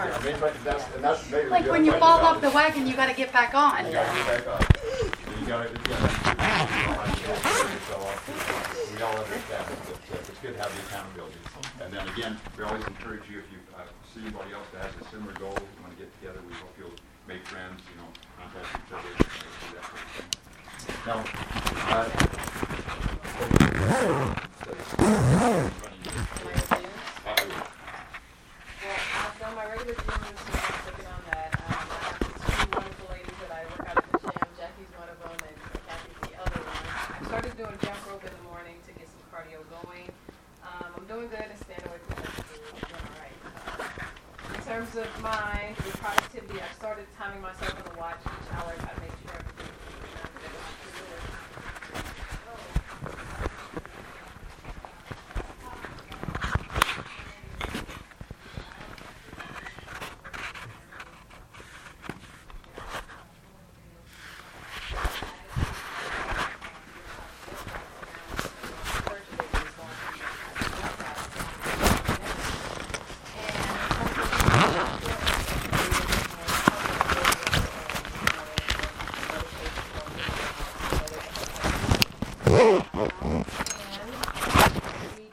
part I mean, but that's, and that's maybe. Like when you fall off the wagon, you gotta get back on. You gotta get back up. You gotta, you gotta, yourself. We all understand uh, it's good to have the accountability. And then again, we always encourage you, if you uh, see anybody else that has a similar goal, you wanna get together, we hope you'll make friends, you know, contact each other, uh, do that sort of thing. Now, uh. Uh, Well, I've done my regular gym routine, I'm working on that. Um, I have these two wonderful ladies that I work out at the gym. Jackie's one of them and Kathy's the other one. I started doing jump rope in the morning to get some cardio going. Um, I'm doing good and staying away from junk food. I'm doing all right. Uh, in terms of my the productivity, I started timing myself on the watch each hour. I make sure everything is done. that I have to do it.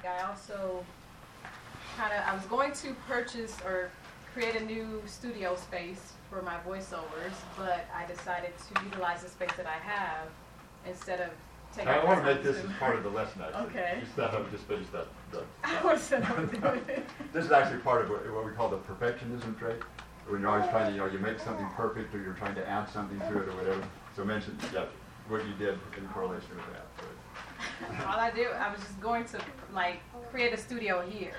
I also kind of, I was going to purchase or create a new studio space for my voiceovers, but I decided to utilize the space that I have instead of taking. I want to make this as part of the lesson, actually. Okay. Just that, I've just finished that, that. I have I would it. This is actually part of what, what we call the perfectionism trait, when you're always trying to, you know, you make something perfect, or you're trying to add something to it, or whatever. So mention, yeah, what you did in correlation with that. All I did, I was just going to like create a studio here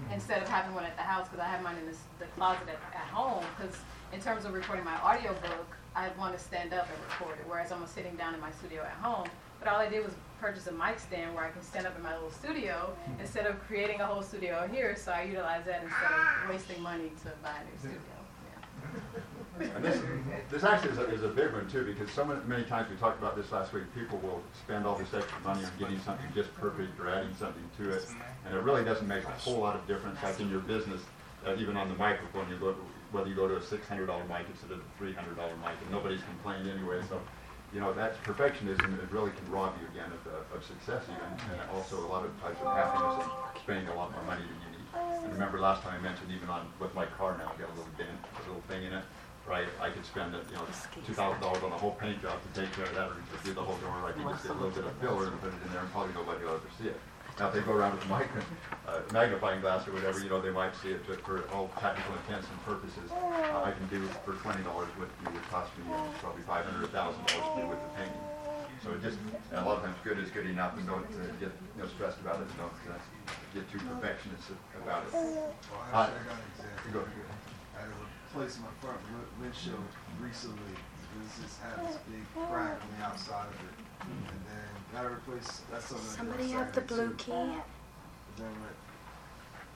Mm-hmm. instead of having one at the house because I have mine in this, the closet at, at home. Because in terms of recording my audiobook, I want to stand up and record it, whereas I'm sitting down in my studio at home. But all I did was purchase a mic stand where I can stand up in my little studio Mm-hmm. instead of creating a whole studio here. So I utilize that instead of wasting money to buy a new studio. Yeah. And this, this actually is a, is a big one too, because so many, times, we talked about this last week, people will spend all this extra money on getting something just perfect or adding something to it, and it really doesn't make a whole lot of difference, like in your business, uh, even on the microphone, you go, whether you go to a six hundred dollar mic instead of a three hundred dollar mic, and nobody's complaining anyway, so, you know, that's perfectionism, it really can rob you again of, uh, of success even, and also a lot of types of happiness and spending a lot more money than you need. And remember last time I mentioned even on, with my car now, I've got a little dent, a little thing in it, right? I could spend, you know, two thousand dollars on a whole paint job to take care of that, or to do the whole door, I could just get a little bit of filler and put it in there, and probably nobody will ever see it. Now, if they go around with a mic, uh, magnifying glass or whatever, you know, they might see it, but for all technical intents and purposes, uh, I can do for twenty dollars what it would cost me uh, probably five hundred, thousand dollars to do with the painting. So it just, and a lot of times good is good enough, and don't uh, get, you know, stressed about it, and don't uh, get too perfectionist about it. Well, Uh, actually, I got an example. Go ahead. I had to replace my front windshield recently. This just had this big crack on the outside of it. And then gotta replace, that's something. I did on Somebody have the blue too. key? Then went,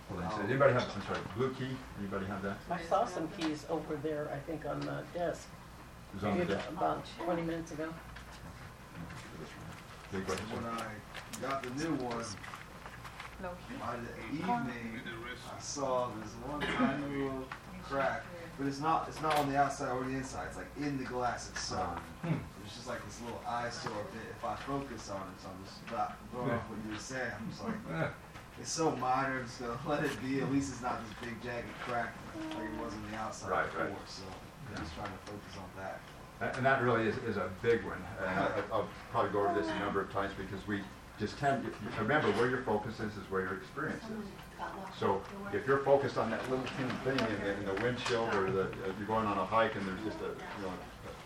Hold on, so um, anybody have, I'm sorry, blue key, anybody have that? I saw some keys over there, I think, on the desk, Who's on the desk? about oh, twenty minutes ago. Big question. when I got the new one, by the evening, I saw this one tiny little crack. But it's not, it's not on the outside or the inside, it's like in the glass itself. Hmm. It's just like this little eyesore bit if I focus on it, so I'm just not going off what you were saying. I'm just like, it's so minor, I'm just gonna let it be. At least it's not this big jagged crack like it was on the outside Right, before. right. So I'm just trying to focus on that. And and that really is, is a big one. And I- I'll probably go over this a number of times because we just tend, to remember where your focus is, is where your experience is. So if you're focused on that little thin thing in the, in the windshield or the, uh, you're going on a hike and there's just a, you know,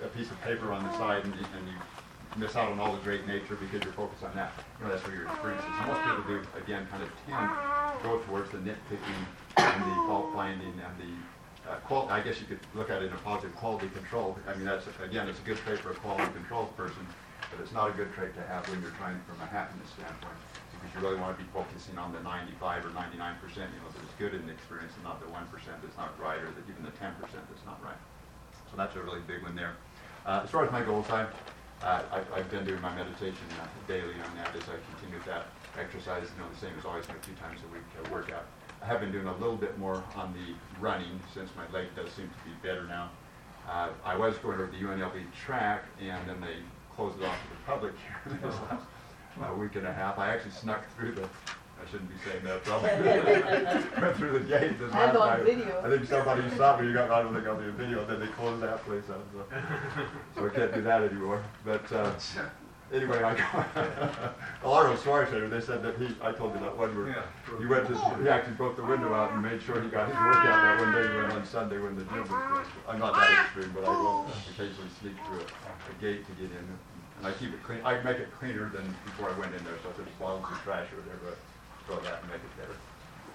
a piece of paper on the side and you, and you miss out on all the great nature because you're focused on that, you know, that's where your experience is. Most people do, again, kind of tend go towards the nitpicking and the fault finding and the uh, qual, I guess you could look at it in a positive quality control. I mean, that's, again, it's a good trait for a quality control person, but it's not a good trait to have when you're trying from a happiness standpoint. Because you really want to be focusing on the ninety-five or ninety-nine percent, you know, that's good in the experience and not the one percent that's not right, or the, even the ten percent that's not right. So that's a really big one there. Uh, as far as my goals, I've, uh, I've, I've been doing my meditation uh, daily on that as I continue that exercise, you know, the same as always, a few times a week uh, workout. I have been doing a little bit more on the running since my leg does seem to be better now. Uh, I was going to the UNLV track and then they closed it off to the public here uh, week and a half. I actually snuck through the, I shouldn't be saying that probably. Went through the gate this And last on night. video. I think somebody stopped me, you got, I don't think on the video, then they closed that place up, so. So we can't do that anymore, but, uh, anyway, I got, Alvaro Schweitzer, they said that he, I told you that one where he went to, he actually broke the window out and made sure he got his workout that one day he went on Sunday when the gym was closed. I'm not that extreme, but I will occasionally sneak through a, a gate to get in. And I keep it clean, I make it cleaner than before I went in there, so if there's bottles of trash or whatever, I throw that and make it better.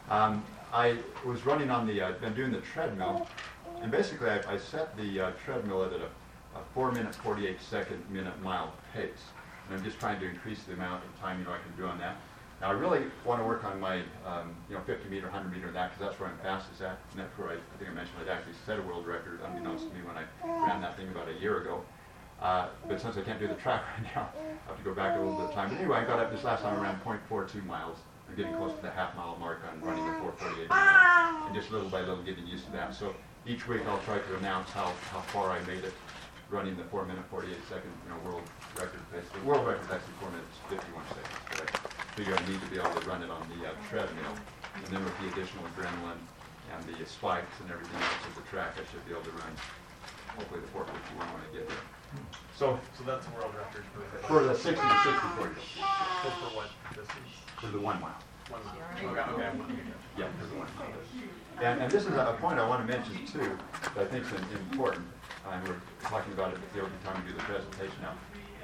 Um, I was running on the, uh, been doing the treadmill, and basically I, I set the uh, treadmill at a, a four minute, forty-eight second minute mile pace. And I'm just trying to increase the amount of time, you know, I can do on that. Now, I really want to work on my, um, you know, fifty meter, hundred meter, and that, because that's where I'm fastest at. And that's where I, I think I mentioned I'd actually set a world record unbeknownst to me when I ran that thing about a year ago. Uh, but since I can't do the track right now, I have to go back a little bit of time. But anyway, I got up this last time around 0.42 miles. I'm getting close to the half mile mark on running the 448 mile. And just little by little getting used to that. So each week I'll try to announce how, how far I made it running the 4 minute 48 second you know, world record. The world record is actually 4 minutes 51 seconds. But I figure I need to be able to run it on the uh, treadmill. And then with the additional adrenaline and the spikes and everything else of the track, I should be able to run hopefully the 451 when I get there. So So that's a world record for the. for the 60 to 64 years, For for what distance? for the one mile. One mile. Okay, okay, I'm looking at Yeah, for the one mile. And, and this is a point I want to mention too, that I think is important, and we're talking about it the every time we do the presentation now.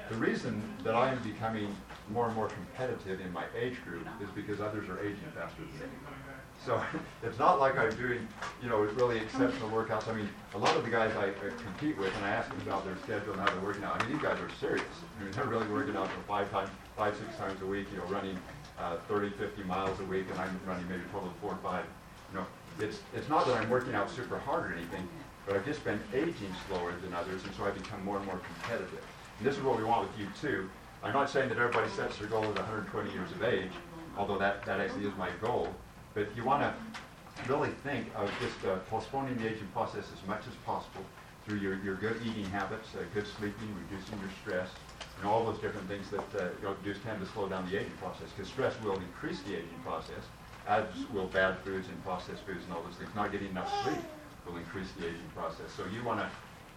The reason that I am becoming more and more competitive in my age group is because others are aging faster than me. So it's not like I'm doing, you know, really exceptional workouts. I mean, a lot of the guys I uh, compete with, and I ask them about their schedule and how they're working out. I mean, these guys are serious. I mean, they're really working out for five times, five, six times a week, you know, running uh, 30, 50 miles a week, and I'm running maybe total of four or five. You know, it's, it's not that I'm working out super hard or anything, but I've just been aging slower than others, and so I become more and more competitive. And this is what we want with you too. I'm not saying that everybody sets their goal at 120 years of age, although that, that actually is my goal. But you want to really think of just uh, postponing the aging process as much as possible through your, your good eating habits, uh, good sleeping, reducing your stress, and all those different things that uh, you know, do tend to slow down the aging process. Because stress will increase the aging process, as will bad foods and processed foods and all those things. Not getting enough sleep will increase the aging process. So you want to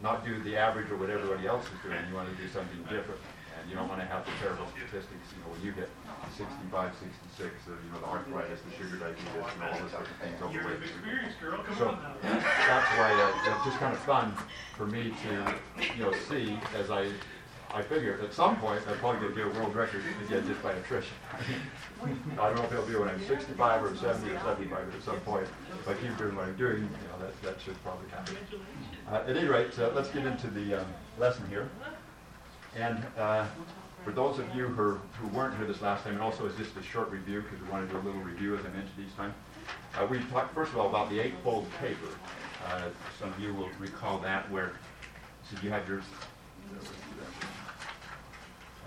not do the average or what everybody else is doing. You want to do something different. You don't want to have the terrible statistics, you know, when you get 65, 66, or, you know, the arthritis, the sugar diabetes, and all those different things, overweight. So that's why uh, it's just kind of fun for me to, you know, see as I, I figure at some point I'm probably going to do a world record again just by attrition. I don't know if it'll be when I'm 65 or 70 or 75, but at some point, if I keep doing what I'm doing, you know, that, that should probably happen. Uh, at any rate, uh, let's get into the um, lesson here. And uh, for those of you who, who weren't here this last time, and also as just a short review, because we want to do a little review as I mentioned each time, uh, we talked first of all about the eightfold paper. Uh, some of you will recall that where, so you had yours.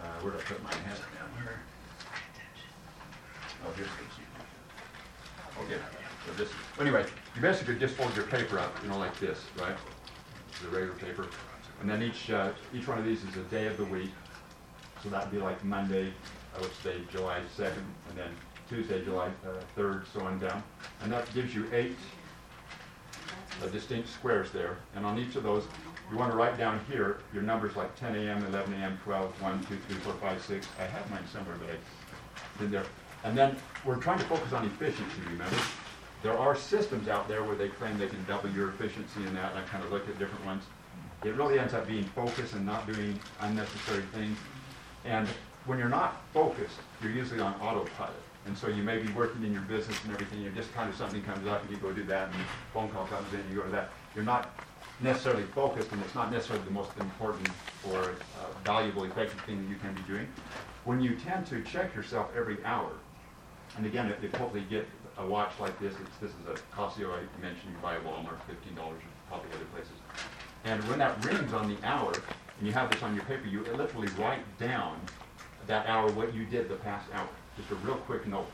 Uh, where did I put my head down here? Oh, here's the Okay, so this, anyway, you basically just fold your paper up, you know, like this, right? The regular paper. And then each, uh, each one of these is a day of the week. So that'd be like Monday, I would say July 2nd, and then Tuesday, July uh, 3rd, so on down. And that gives you eight uh, distinct squares there. And on each of those, you want to write down here your numbers like 10 a.m., 11 a.m., 12, 1, 2, 3, 4, 5, 6. I have mine somewhere, but I did there. And then we're trying to focus on efficiency, remember? There are systems out there where they claim they can double your efficiency in that, and I kind of looked at different ones. It really ends up being focused and not doing unnecessary things. And when you're not focused, you're usually on autopilot. And so you may be working in your business and everything, you're just kind of something comes up and you go do that, and phone call comes in, you go to that. You're not necessarily focused, and it's not necessarily the most important or uh, valuable, effective thing that you can be doing. When you tend to check yourself every hour, and again, if if hopefully you get a watch like this, this is a Casio I mentioned, you buy at Walmart, fifteen dollars, or probably other places. And when that rings on the hour, and you have this on your paper, you literally write down that hour, what you did the past hour. Just a real quick note.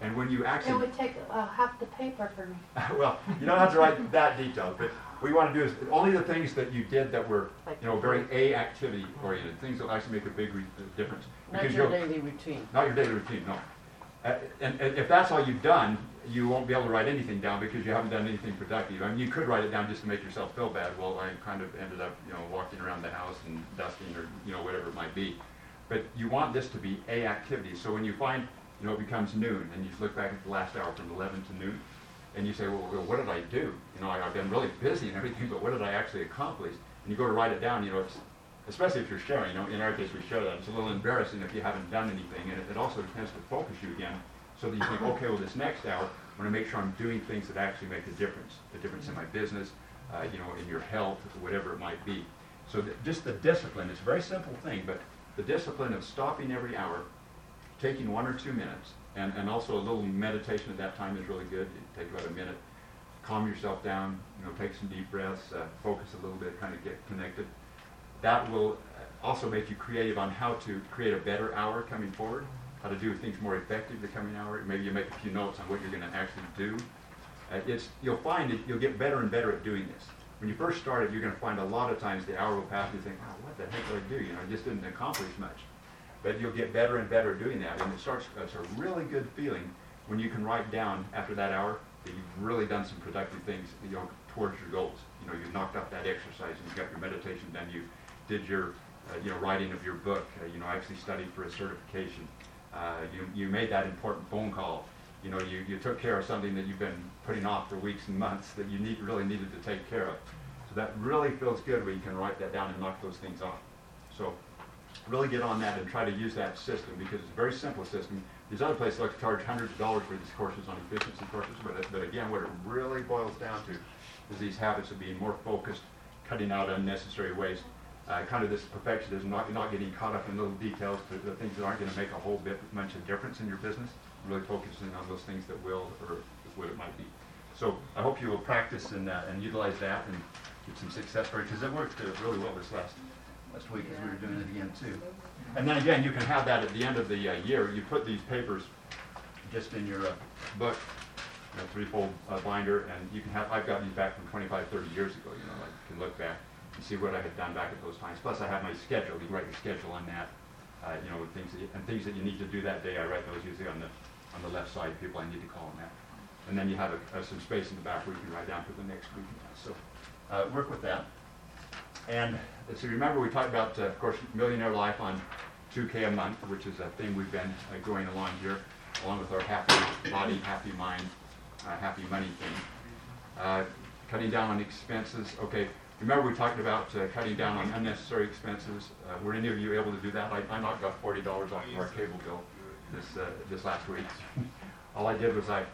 And when you actually. It would take uh, half the paper for me. well, you don't have to write that detailed, but what you want to do is only the things that you did that were, you know, very A activity oriented, things that actually make a big re- difference. Not Because your daily routine. Not your daily routine, no. Uh, and, and if that's all you've done, you won't be able to write anything down because you haven't done anything productive. I mean, you could write it down just to make yourself feel bad. Well, I kind of ended up, you know, walking around the house and dusting or, you know, whatever it might be. But you want this to be a activity. So when you find, you know, it becomes noon and you look back at the last hour from 11 to noon and you say, well, what did I do? You know, I, I've been really busy and everything, but what did I actually accomplish? And you go to write it down, you know, especially if you're sharing, you know, in our case we share that, it's a little embarrassing if you haven't done anything and it, it also tends to focus you again so that you think, okay, well, this next hour, I'm going to make sure I'm doing things that actually make a difference, a difference in my business, uh, you know, in your health, whatever it might be. So just the discipline, it's a very simple thing, but the discipline of stopping every hour, taking one or two minutes, and, and also a little meditation at that time is really good. It take about a minute. Calm yourself down, you know, take some deep breaths, uh, focus a little bit, kind of get connected. That will uh, also make you creative on how to create a better hour coming forward, how to do things more effective the coming hour. Maybe you make a few notes on what you're going to actually do. Uh, it's, you'll find that you'll get better and better at doing this. When you first started, you're going to find a lot of times the hour will pass and you think, oh, what the heck did I do? You know, I just didn't accomplish much. But you'll get better and better at doing that. And it starts, it's a really good feeling when you can write down after that hour that you've really done some productive things, you know, towards your goals. You know, you've knocked out that exercise and you've got your meditation done. You did your, uh, you know, writing of your book. Uh, you know, actually studied for a certification. Uh, you, you made that important phone call. You know, you, you took care of something that you've been putting off for weeks and months that you need, really needed to take care of. So that really feels good when you can write that down and knock those things off. So really get on that and try to use that system because it's a very simple system. These other places like to charge hundreds of dollars for these courses on efficiency courses, but, but again, what it really boils down to is these habits of being more focused, cutting out unnecessary waste, uh, kind of this perfectionism, not, not getting caught up in little details, the, the things that aren't going to make a whole bit much of difference in your business, really focusing on those things that will or what it might be. So I hope you will practice and, uh, and utilize that and get some success for it because it worked uh, really well this last last week as we were doing it again too. And then again, you can have that at the end of the uh, year. You put these papers just in your uh, book, you threefold uh, binder, and you can have. I've got these back from 25, 30 years ago. You know, I can look back and see what I had done back at those times. Plus, I have my schedule. You write your schedule on that. Uh, you know, things that you, and things that you need to do that day. I write those usually on the on the left side. People I need to call on that. And then you have a, uh, some space in the back where you can write down for the next week. So uh, work with that. And so remember, we talked about, uh, of course, Millionaire Life on 2K a month, which is a thing we've been uh, going along here, along with our happy body, happy mind, uh, happy money thing. Uh, cutting down on expenses. Okay, remember we talked about uh, cutting down on unnecessary expenses. Uh, were any of you able to do that? I, I knocked off $40 off of our cable bill this uh, this last week. All I did was I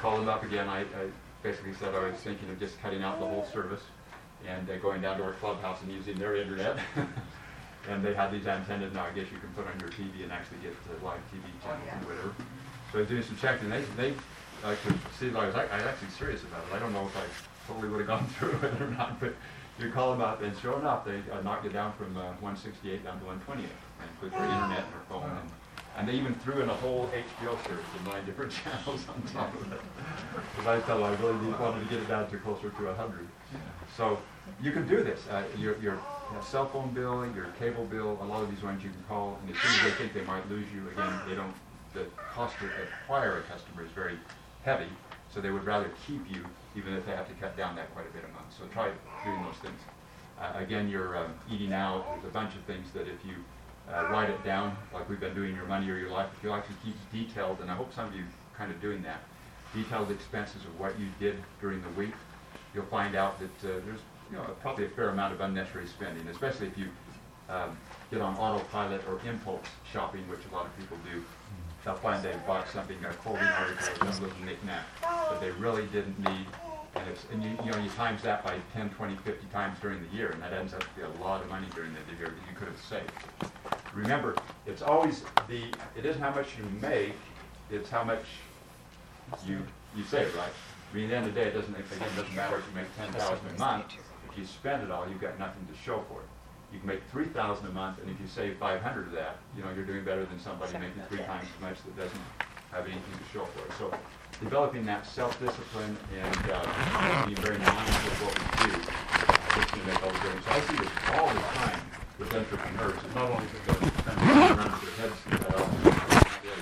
called them up again. I, I basically said I was thinking of just cutting out the whole service and uh, going down to our clubhouse and using their internet. and they had these antennas now. I guess you can put on your TV and actually get the live TV channels and whatever. So I was doing some checking. They they uh, could see that I was, I was actually serious about it. I don't know if I totally would have gone through it or not, but you call them up and sure enough, they uh, knocked it down from uh, 168 down to 128 and put their internet and their phone and and they even threw in a whole HBO series of nine different channels on top of it. Because I felt I really wanted to get it down to closer to 100. So you can do this. Uh, your your uh, cell phone bill, your cable bill, a lot of these ones you can call, and as soon as they think they might lose you, again, they don't. The cost to acquire a customer is very heavy, so they would rather keep you, even if they have to cut down that quite a bit a month. So try doing those things. Uh, again, your um, eating out. There's a bunch of things that if you uh, write it down, like we've been doing your money or your life. If you actually keep detailed, and I hope some of you kind of doing that, detailed expenses of what you did during the week, you'll find out that uh, there's you know probably a fair amount of unnecessary spending, especially if you um, get on autopilot or impulse shopping, which a lot of people do. They'll find they bought something, a clothing article, some little knickknack that they really didn't need, and it's and you you know you times that by 10, 20, 50 times during the year, and that ends up to be a lot of money during the year that you could have saved remember, it's always the, it isn't how much you make, it's how much you, you save, right? I mean, at the end of the day, it doesn't, again, it doesn't matter if you make ten thousand a month, if you spend it all, you've got nothing to show for it. You can make three thousand a month, and if you save five hundred of that, you know, you're doing better than somebody making three times as much that doesn't have anything to show for it. So developing that self-discipline and uh, being very mindful of what we do, uh, it's going to make all the difference. I see this all the time with entrepreneurs. It's not only that they're running around their heads cut off, not really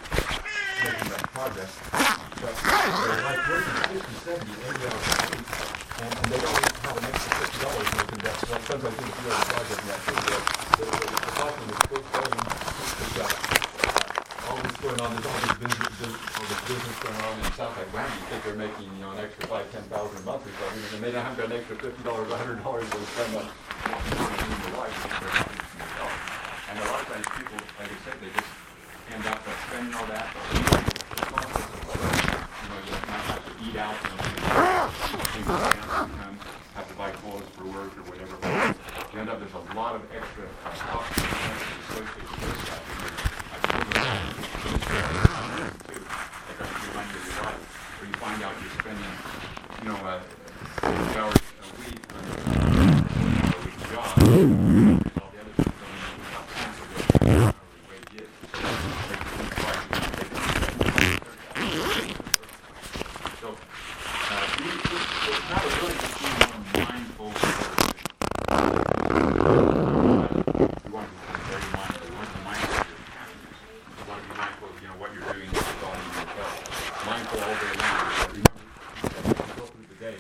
making that progress, but they're like working 50, 70, 80 hours a week, and, and they don't have an extra fifty dollars they can invest. Well, sometimes they do a project in that video. The, the, the problem is book volume, we've got uh, all this going on, there's all this business, all this business going on, and it sounds like, you think they're making, you know, an extra five, ten thousand a month or something, and they don't got an extra fifty dollars, a hundred dollars to spend on in their life. And a lot of times people, like I said, they just end up spending all that, you know, you might have to eat out, you things that, have to buy clothes for work or whatever. You end up, there's a lot of extra uh, costs associated with that. And you're- I it's very too. Like I think remind you of your life, where you find out you're spending, you know, uh, six hours a week on a week job. and all the other things that you have to cancel with your hourly wage is. So, like, you think twice, you take it. So, uh, you, you, it's not really just being more mindful of what you're doing. You want to be very mindful, you want to be mindful of your happiness. You want to be mindful of, you know, what you're doing with all in your health. Mindful all day long, but remember, as you go through the day,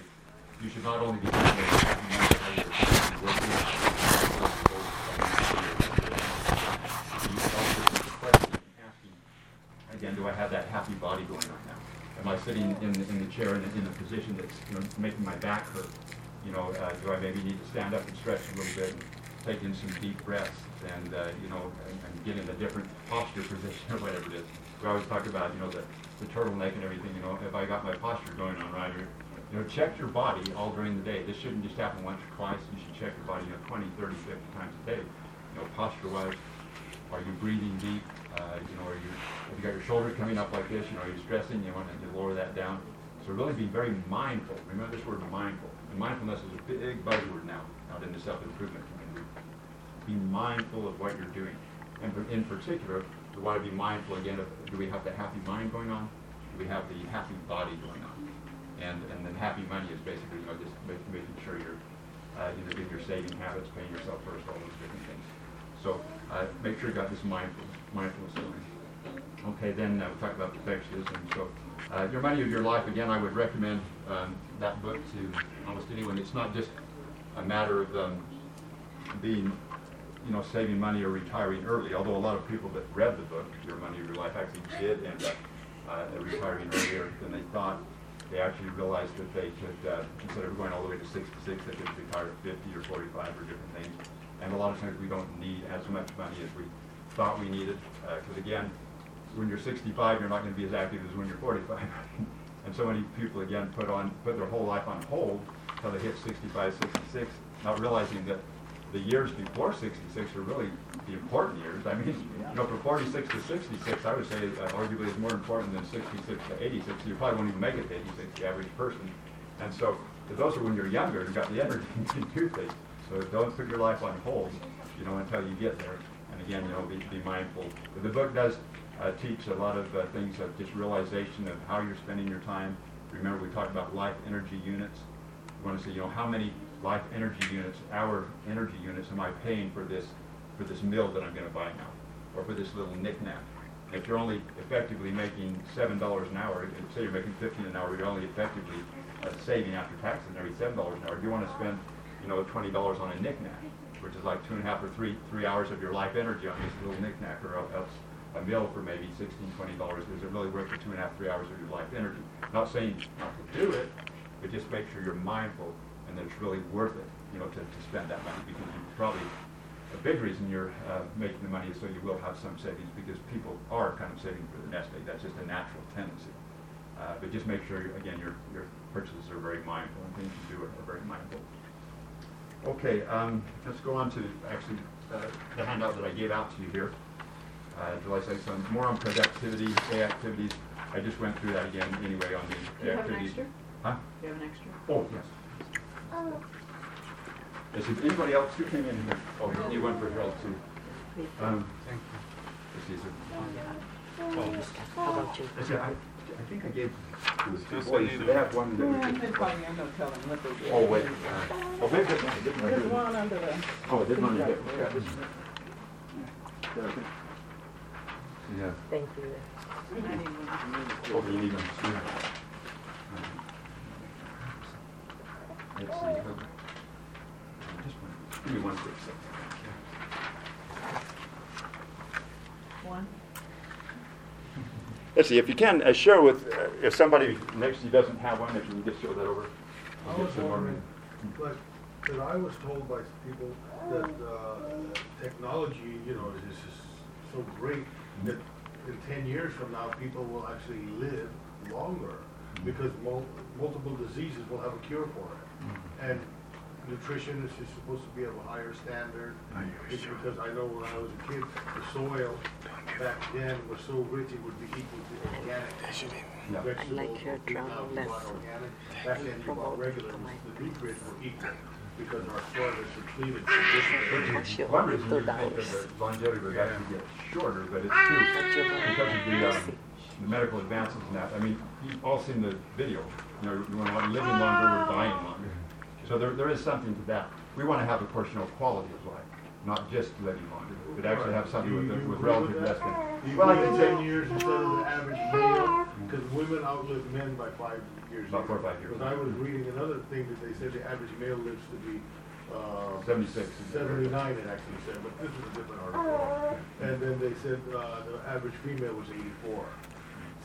you should not only be thinking of happy mindful how you're working, working, you should also be questioning, asking, again, do I have that happy body going on now? Am I sitting in, in the chair in, a- in a position that's, you know, making my back hurt? You know, uh, do I maybe need to stand up and stretch a little bit, and take in some deep breaths, and, uh, you know, and, and get in a different posture position or whatever it is? We always talk about, you know, the, the turtleneck and everything, you know, have I got my posture going on right? Or, you know, check your body all during the day. This shouldn't just happen once or twice. You should check your body, you know, 20, 30, 50 times a day. You know, posture-wise, are you breathing deep? Uh, you know, are you, have you got your shoulders coming up like this? You know, are you stressing? You want to lower that down. So really be very mindful. Remember this word mindful. And mindfulness is a big buzzword now out in the self-improvement community. Be mindful of what you're doing. And in particular, we want to be mindful again of, do we have the happy mind going on? Do we have the happy body going on? And, and then happy money is basically, you know, just making sure you're, uh, know, getting your saving habits, paying yourself first, all those different things. So, uh, make sure you got this mindful, mindfulness going. Okay, then uh, we talked about perfectionism. So, uh, your money or your life. Again, I would recommend um, that book to almost anyone. It's not just a matter of um, being, you know, saving money or retiring early. Although a lot of people that read the book, Your Money or Your Life, actually did end up uh, retiring earlier than they thought. They actually realized that they could, uh, instead of going all the way to 66, they could retire at 50 or 45 or different things. And a lot of times we don't need as much money as we thought we needed. Because again, when you're 65, you're not going to be as active as when you're 45. and so many people again put on put their whole life on hold until they hit 65, 66, not realizing that the years before 66 are really the important years. I mean, you know, from 46 to 66, I would say uh, arguably is more important than 66 to 86. You probably won't even make it to 86, the average person. And so, those are when you're younger, you've got the energy to do things. So don't put your life on hold, you know, until you get there. And again, you know, be, be mindful. But the book does uh, teach a lot of uh, things of just realization of how you're spending your time. Remember, we talked about life energy units. You want to say, you know, how many life energy units, hour energy units, am I paying for this for this meal that I'm going to buy now, or for this little knickknack? If you're only effectively making seven dollars an hour, say you're making fifteen an hour, you're only effectively uh, saving after taxes every seven dollars an hour. You want to spend, you know, twenty dollars on a knickknack, which is like two and a half or three three hours of your life energy on this little knickknack, or else a meal for maybe sixteen, twenty dollars? Is it really worth the two and a half, three hours of your life energy? Not saying not to do it, but just make sure you're mindful and that it's really worth it, you know, to, to spend that money because you probably a big reason you're uh, making the money is so you will have some savings because people are kind of saving for the nest egg. That's just a natural tendency. Uh, but just make sure, again, your, your purchases are very mindful and things you do are very mindful. Okay, um, let's go on to actually uh, the handout that I gave out to you here. Uh, July 6th, on more on productivity, day activities. I just went through that again anyway on the Do you have an activities. extra? Huh? Do you have an extra? Oh, yes. Is there anybody else who came in here? Oh, you want for Harold too? Um, Thank let's see, is there- How about you? I said, I, I think I gave, it was two boys, so they have one that was just. Oh, wait. uh, Oh, maybe this one, this one right There's one under the. Oh, this one, yeah, yeah, this one. Yeah, I think- Yeah. Thank you. Oh, you need one. Yeah. Let's see. Just one, give me one quick second. One. Let's see, if you can, uh, share with, uh, if somebody next to you doesn't have one, if you can just show that over. I was wondering, but, because I was told by people that, uh, technology, you know, is just so great that in ten years from now, people will actually live longer because mul- multiple diseases will have a cure for it. And nutrition is just supposed to be of a higher standard. It's because I know when I was a kid, the soil back then was so rich, it would be equal to organic Yeah. vegetables. like your or now drum we buy organic. Back then, you bought regular, my- the nutrients were equal because our soil is depleted so differently. One reason you think that the longevity would actually get shorter, but it's true. Because of the, um, the medical advances and that, I mean, you've all seen the video, you know, you want to living longer, we're dying longer. So there, there is something to that. We want to have, a you quality of life, not just living longer, but actually have something with, with relative less than. You Well, I believe can in say, ten years instead of the average male? Because women outlive men by five years. About four or five years. Because I was reading another thing that they said the average male lives to be, uh. 76. Seventy-nine, it actually said, but this is a different article. And then they said, uh, the average female was eighty-four.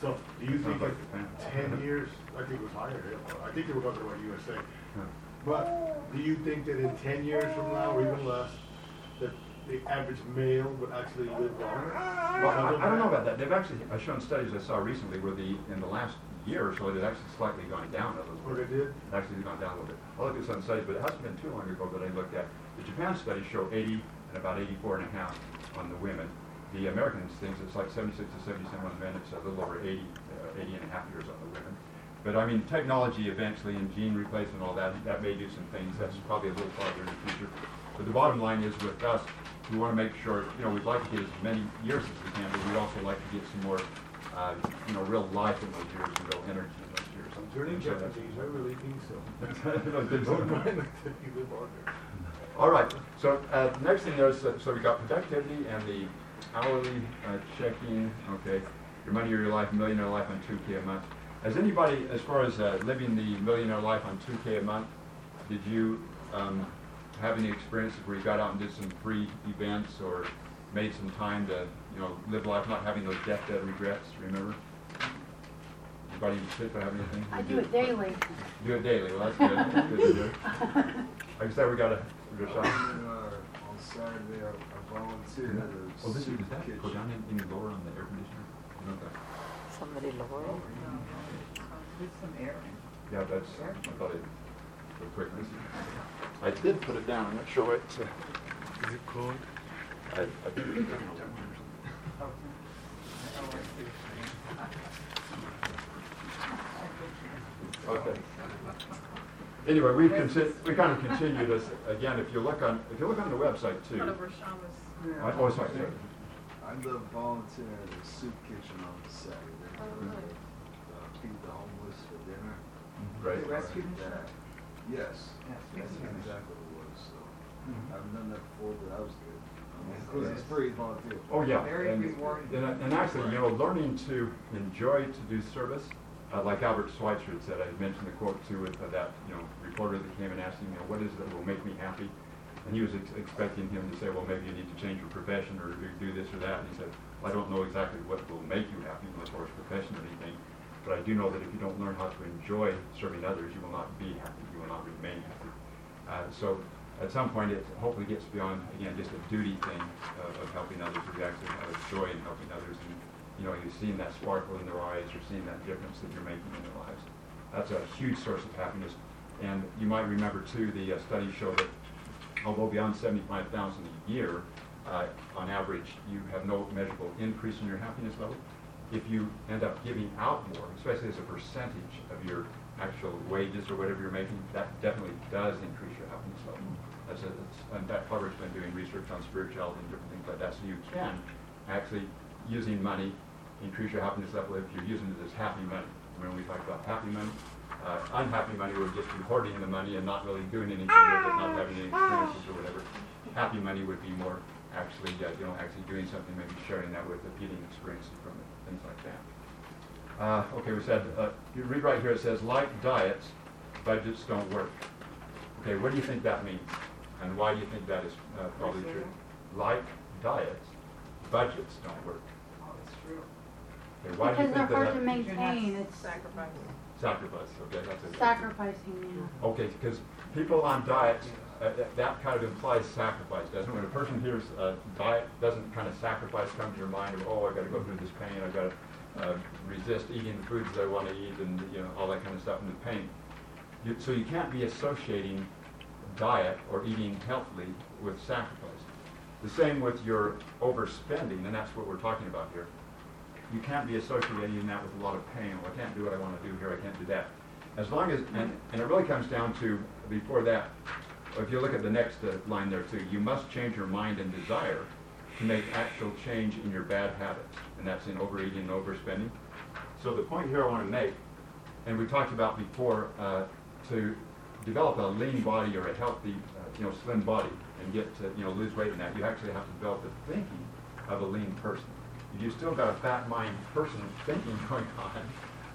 So, do you think Sounds in like ten years, I think it was higher, yeah, I think they were talking about USA. But do you think that in ten years from now, or even less, the average male would actually live longer? Well, I, I don't know about that. They've actually uh, shown studies I saw recently where the, in the last year or so, it actually slightly gone down a little bit. they did? It actually gone down a little bit. I'll look at some studies, but it hasn't been too long ago that I looked at. The Japan studies show 80 and about 84 and a half on the women. The Americans things it's like 76 to 77 on the men. It's a little over 80, uh, 80 and a half years on the women. But I mean, technology eventually and gene replacement, all that, that may do some things. That's probably a little farther in the future. But the bottom line is with us, we want to make sure, you know, we'd like to get as many years as we can, but we'd also like to get some more, uh, you know, real life in those years and real energy in those years. I'm turning so Japanese, I really think so. No, good Don't point. mind if you live longer. All right, so uh, next thing there's, uh, so we got productivity and the hourly uh, checking, okay, your money or your life, millionaire life on 2K a month. Has anybody, as far as uh, living the millionaire life on 2K a month, did you um, have any experiences where you got out and did some free events or made some time to, you know, live life not having those deathbed regrets, remember? Anybody in particular have anything? I do it daily. Do it daily, well, that's good, That's good to do. Like I said, we got a, we got a shot. Uh, on Saturday, I, I volunteered at a Oh, this is, soup does that go down any, any lower on the air conditioner? You know that? Somebody lower? Yeah, that's, I thought it, the quickness. I did put it down, I'm not sure what. Is it cold? I, I put it down. Okay. Anyway, we've consi- we kind of continue this, again, if you look on, if you look on the website too. One of Rashama's. I- Oh, sorry, sorry. I ended up volunteering at the soup kitchen on Saturday. Oh, really? Uh, feed the homeless for dinner. Great. Rescue Yeah. Yes. Yes, That's exactly what it was, so. Mm-hmm. I haven't done that before, but that was good. Because it's free volunteer. Oh, yeah. Very and- rewarding. And, and actually, you know, learning to enjoy to do service, uh, like Albert Schweitzer had said, I mentioned the quote too, with uh, that, you know, reporter that came and asked him, you know, what is it that will make me happy? And he was ex- expecting him to say, well, maybe you need to change your profession or do- do this or that. And he said, well, I don't know exactly what will make you happy, as far as profession or anything, but I do know that if you don't learn how to enjoy serving others, you will not be happy, you will not. Uh, so at some point, it hopefully gets beyond, again, just a duty thing of, of helping others, you actually have joy in helping others. And, you know, you're seeing that sparkle in their eyes, you're seeing that difference that you're making in their lives. That's a huge source of happiness. And you might remember too, the uh, studies show that although beyond 75,000 a year, uh, on average, you have no measurable increase in your happiness level. If you end up giving out more, especially as a percentage of your actual wages or whatever you're making, that definitely does increase your happiness level. That's a, that's, and that Harvard's been doing research on spirituality and different things like that, so you can actually, using money, increase your happiness level if you're using it as happy money. When we talk about happy money, uh, unhappy money would just be hoarding the money and not really doing anything with it, not having any experiences or whatever. Happy money would be more actually, uh, you know, actually doing something, maybe sharing that with it, getting experiences from it, things like that. Uh, okay, we said, uh, you read right here, it says, like diets, budgets don't work. Okay, what do you think that means? And why do you think that is uh, probably true? Like diets, budgets don't work. Oh, that's Okay, why do you Because they're that? hard to maintain, it's Sacrifice. Sacrifice, okay, that's it. sacrificing, yeah. Okay, because people on diets, uh, that- that kind of implies sacrifice, doesn't it? When a person hears uh, diet, doesn't kind of sacrifice come to your mind of, oh, I've got to go through this pain, I've got to uh, resist eating the foods I want to eat, and, you know, all that kind of stuff, and the pain. You- So you can't be associating diet or eating healthily with sacrifice. The same with your overspending, and that's what we're talking about here. You can't be associating that with a lot of pain. Well, I can't do what I want to do here. I can't do that. As long as, and, and it really comes down to, before that, if you look at the next uh, line there too, you must change your mind and desire to make actual change in your bad habits. And that's in overeating and overspending. So the point here I want to make, and we talked about before, uh, to develop a lean body or a healthy, uh, you know, slim body and get to, you know, lose weight in that, you actually have to develop the thinking of a lean person. If you've still got a fat mind person thinking going on,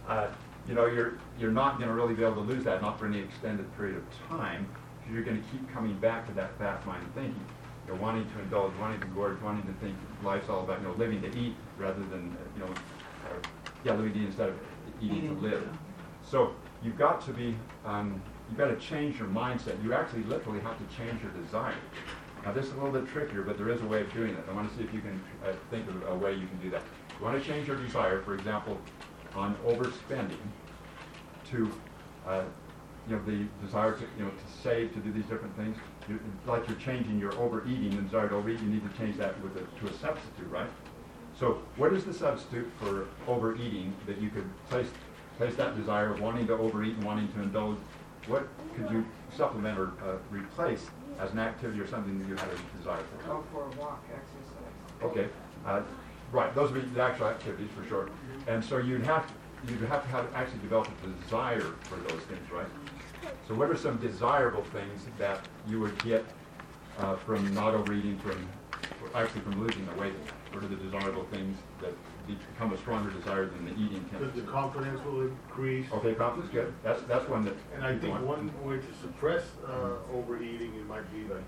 uh, you know, you're, you're not going to really be able to lose that, not for any extended period of time, because you're going to keep coming back to that fat mind thinking. You're wanting to indulge, wanting to gorge, wanting to think life's all about, you know, living to eat rather than, you know, or, yeah, living to eat instead of eating to live. So you've got to be, um, you've got to change your mindset. You actually literally have to change your desire. Now this is a little bit trickier, but there is a way of doing it. I want to see if you can uh, think of a way you can do that. You want to change your desire, for example, on overspending to, uh, you know, the desire to, you know, to save, to do these different things. You, like you're changing your overeating, the desire to overeat, you need to change that with a, to a substitute, right? So what is the substitute for overeating that you could place, place that desire of wanting to overeat and wanting to indulge? What could you supplement or uh, replace as an activity or something that you had a desire for? Go for a walk, exercise. Okay, uh, right, those would be the actual activities for sure. And so you'd have, to you'd have to have actually develop a desire for those things, right? So what are some desirable things that you would get uh, from not overeating, from, actually from losing the weight? What are the desirable things that become a stronger desire than the eating The, the confidence will increase. Okay, confidence, good. That's, that's one that. And I think want. one way to suppress uh, overeating, it might be like,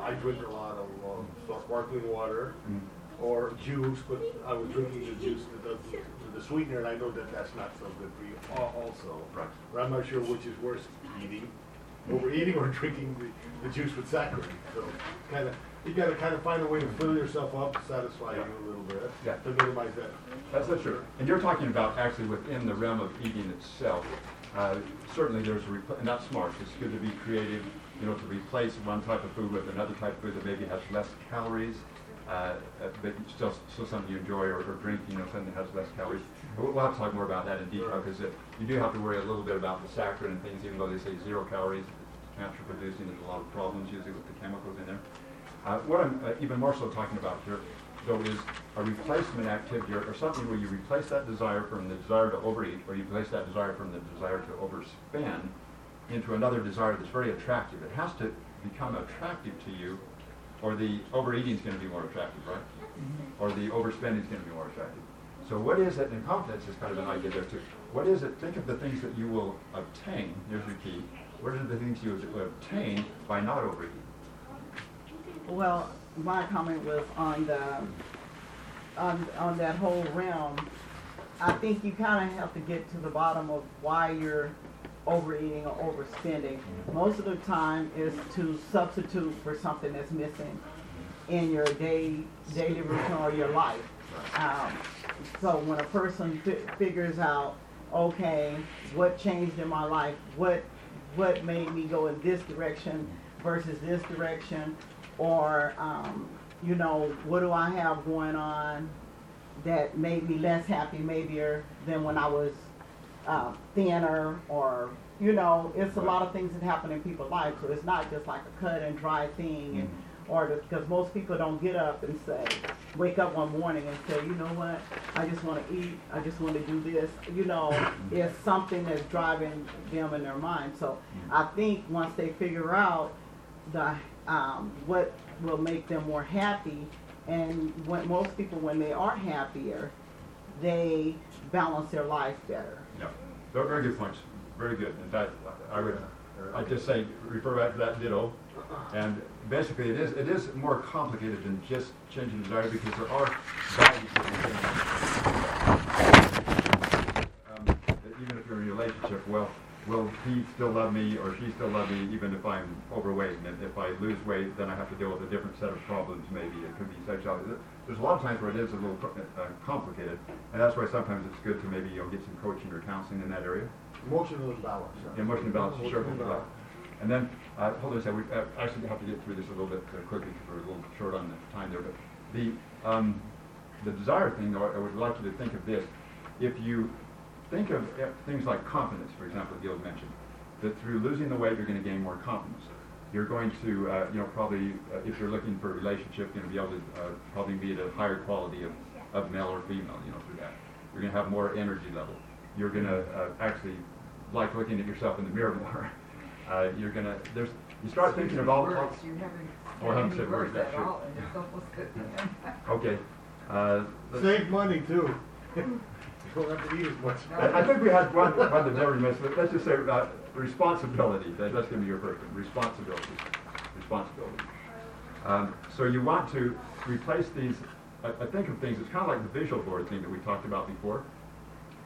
I drink a lot of uh, sparkling water Mm. or juice, but I was drinking the juice the, with the sweetener, and I know that that's not so good for you also. Right. But I'm not sure which is worse, eating, overeating, or drinking the, the juice with saccharin. So kind of, you gotta kind of find a way to fill yourself up, to satisfy you Yeah. a little bit, Yeah. to minimize that. That's not true. And you're talking about actually within the realm of eating itself. Uh, certainly there's a, and that's smart. It's good to be creative, you know, to replace one type of food with another type of food that maybe has less calories, uh, uh, but still, still something you enjoy or, or drink, you know, something that has less calories. We'll, we'll have to talk more about that in detail because you do have to worry a little bit about the saccharin and things, even though they say zero calories, cancer producing, there's a lot of problems usually with the chemicals in there. Uh, what I'm uh, even more so talking about here, though, is a replacement activity or, or something where you replace that desire from the desire to overeat, or you replace that desire from the desire to overspend into another desire that's very attractive. It has to become attractive to you, or the overeating is going to be more attractive, right? Mm-hmm. Or the overspending is going to be more attractive. So what is it, and confidence is kind of an idea there too. What is it, think of the things that you will obtain, here's your key. What are the things you will obtain by not overeating? Well, my comment was on the, on, on that whole realm. I think you kind of have to get to the bottom of why you're overeating or overspending. Most of the time is to substitute for something that's missing in your day, daily routine or your life. Um, so when a person fi- figures out, okay, what changed in my life, what what made me go in this direction versus this direction, or um, you know, what do I have going on that made me less happy, maybe, than when I was uh, thinner, or you know, it's a lot of things that happen in people's lives. So it's not just like a cut and dry thing, and or because most people don't get up and say, wake up one morning and say, you know what, I just wanna eat, I just wanna do this, you know, it's something that's driving them in their mind. So I think once they figure out the, um, what will make them more happy, and when, most people, when they are happier, they balance their life better. Yeah, very good points, very good. In fact, I would, I'd just say, refer back to that ditto. And basically, it is, it is more complicated than just changing desire because there are values that we change. Um, that Even if you're in a relationship, well, will he still love me or she still love me even if I'm overweight? And if I lose weight, then I have to deal with a different set of problems maybe. It could be sexuality. There's a lot of times where it is a little uh, complicated. And that's why sometimes it's good to maybe, you know, get some coaching or counseling in that area. Emotional balance. yeah. Emotional balance Emotional well. And then, uh, hold on a second, we uh, actually have to get through this a little bit uh, quickly because we're a little short on the time there. But the, um, the desire thing, though, I would like you to think of this. If you think of uh, things like confidence, for example, Gil mentioned, that through losing the weight, you're going to gain more confidence. You're going to, uh, you know, probably, uh, if you're looking for a relationship, you're going to be able to uh, probably be at a higher quality of, of male or female, you know, through that. You're going to have more energy level. You're going to uh, actually like looking at yourself in the mirror more. Uh, you're going to, there's, you start thinking of all the Words, you haven't Oh, I haven't said words, words that's at true. all, and it's almost good. Okay. Uh, Save money too. To much. I, think we had one, that never missed, but let's just say, uh, responsibility, that, that's gonna be your one, responsibility, responsibility. Um, so you want to replace these, I, I think of things, it's kinda like the visual board thing that we talked about before.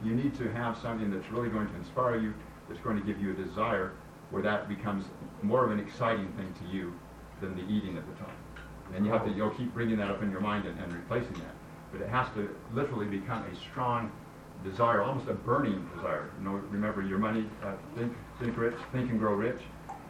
You need to have something that's really going to inspire you, that's going to give you a desire, where that becomes more of an exciting thing to you than the eating at the time. And you have to, you'll keep bringing that up in your mind and, and replacing that. But it has to literally become a strong desire, almost a burning desire. You know, remember your money, uh, think, think rich, think and grow rich.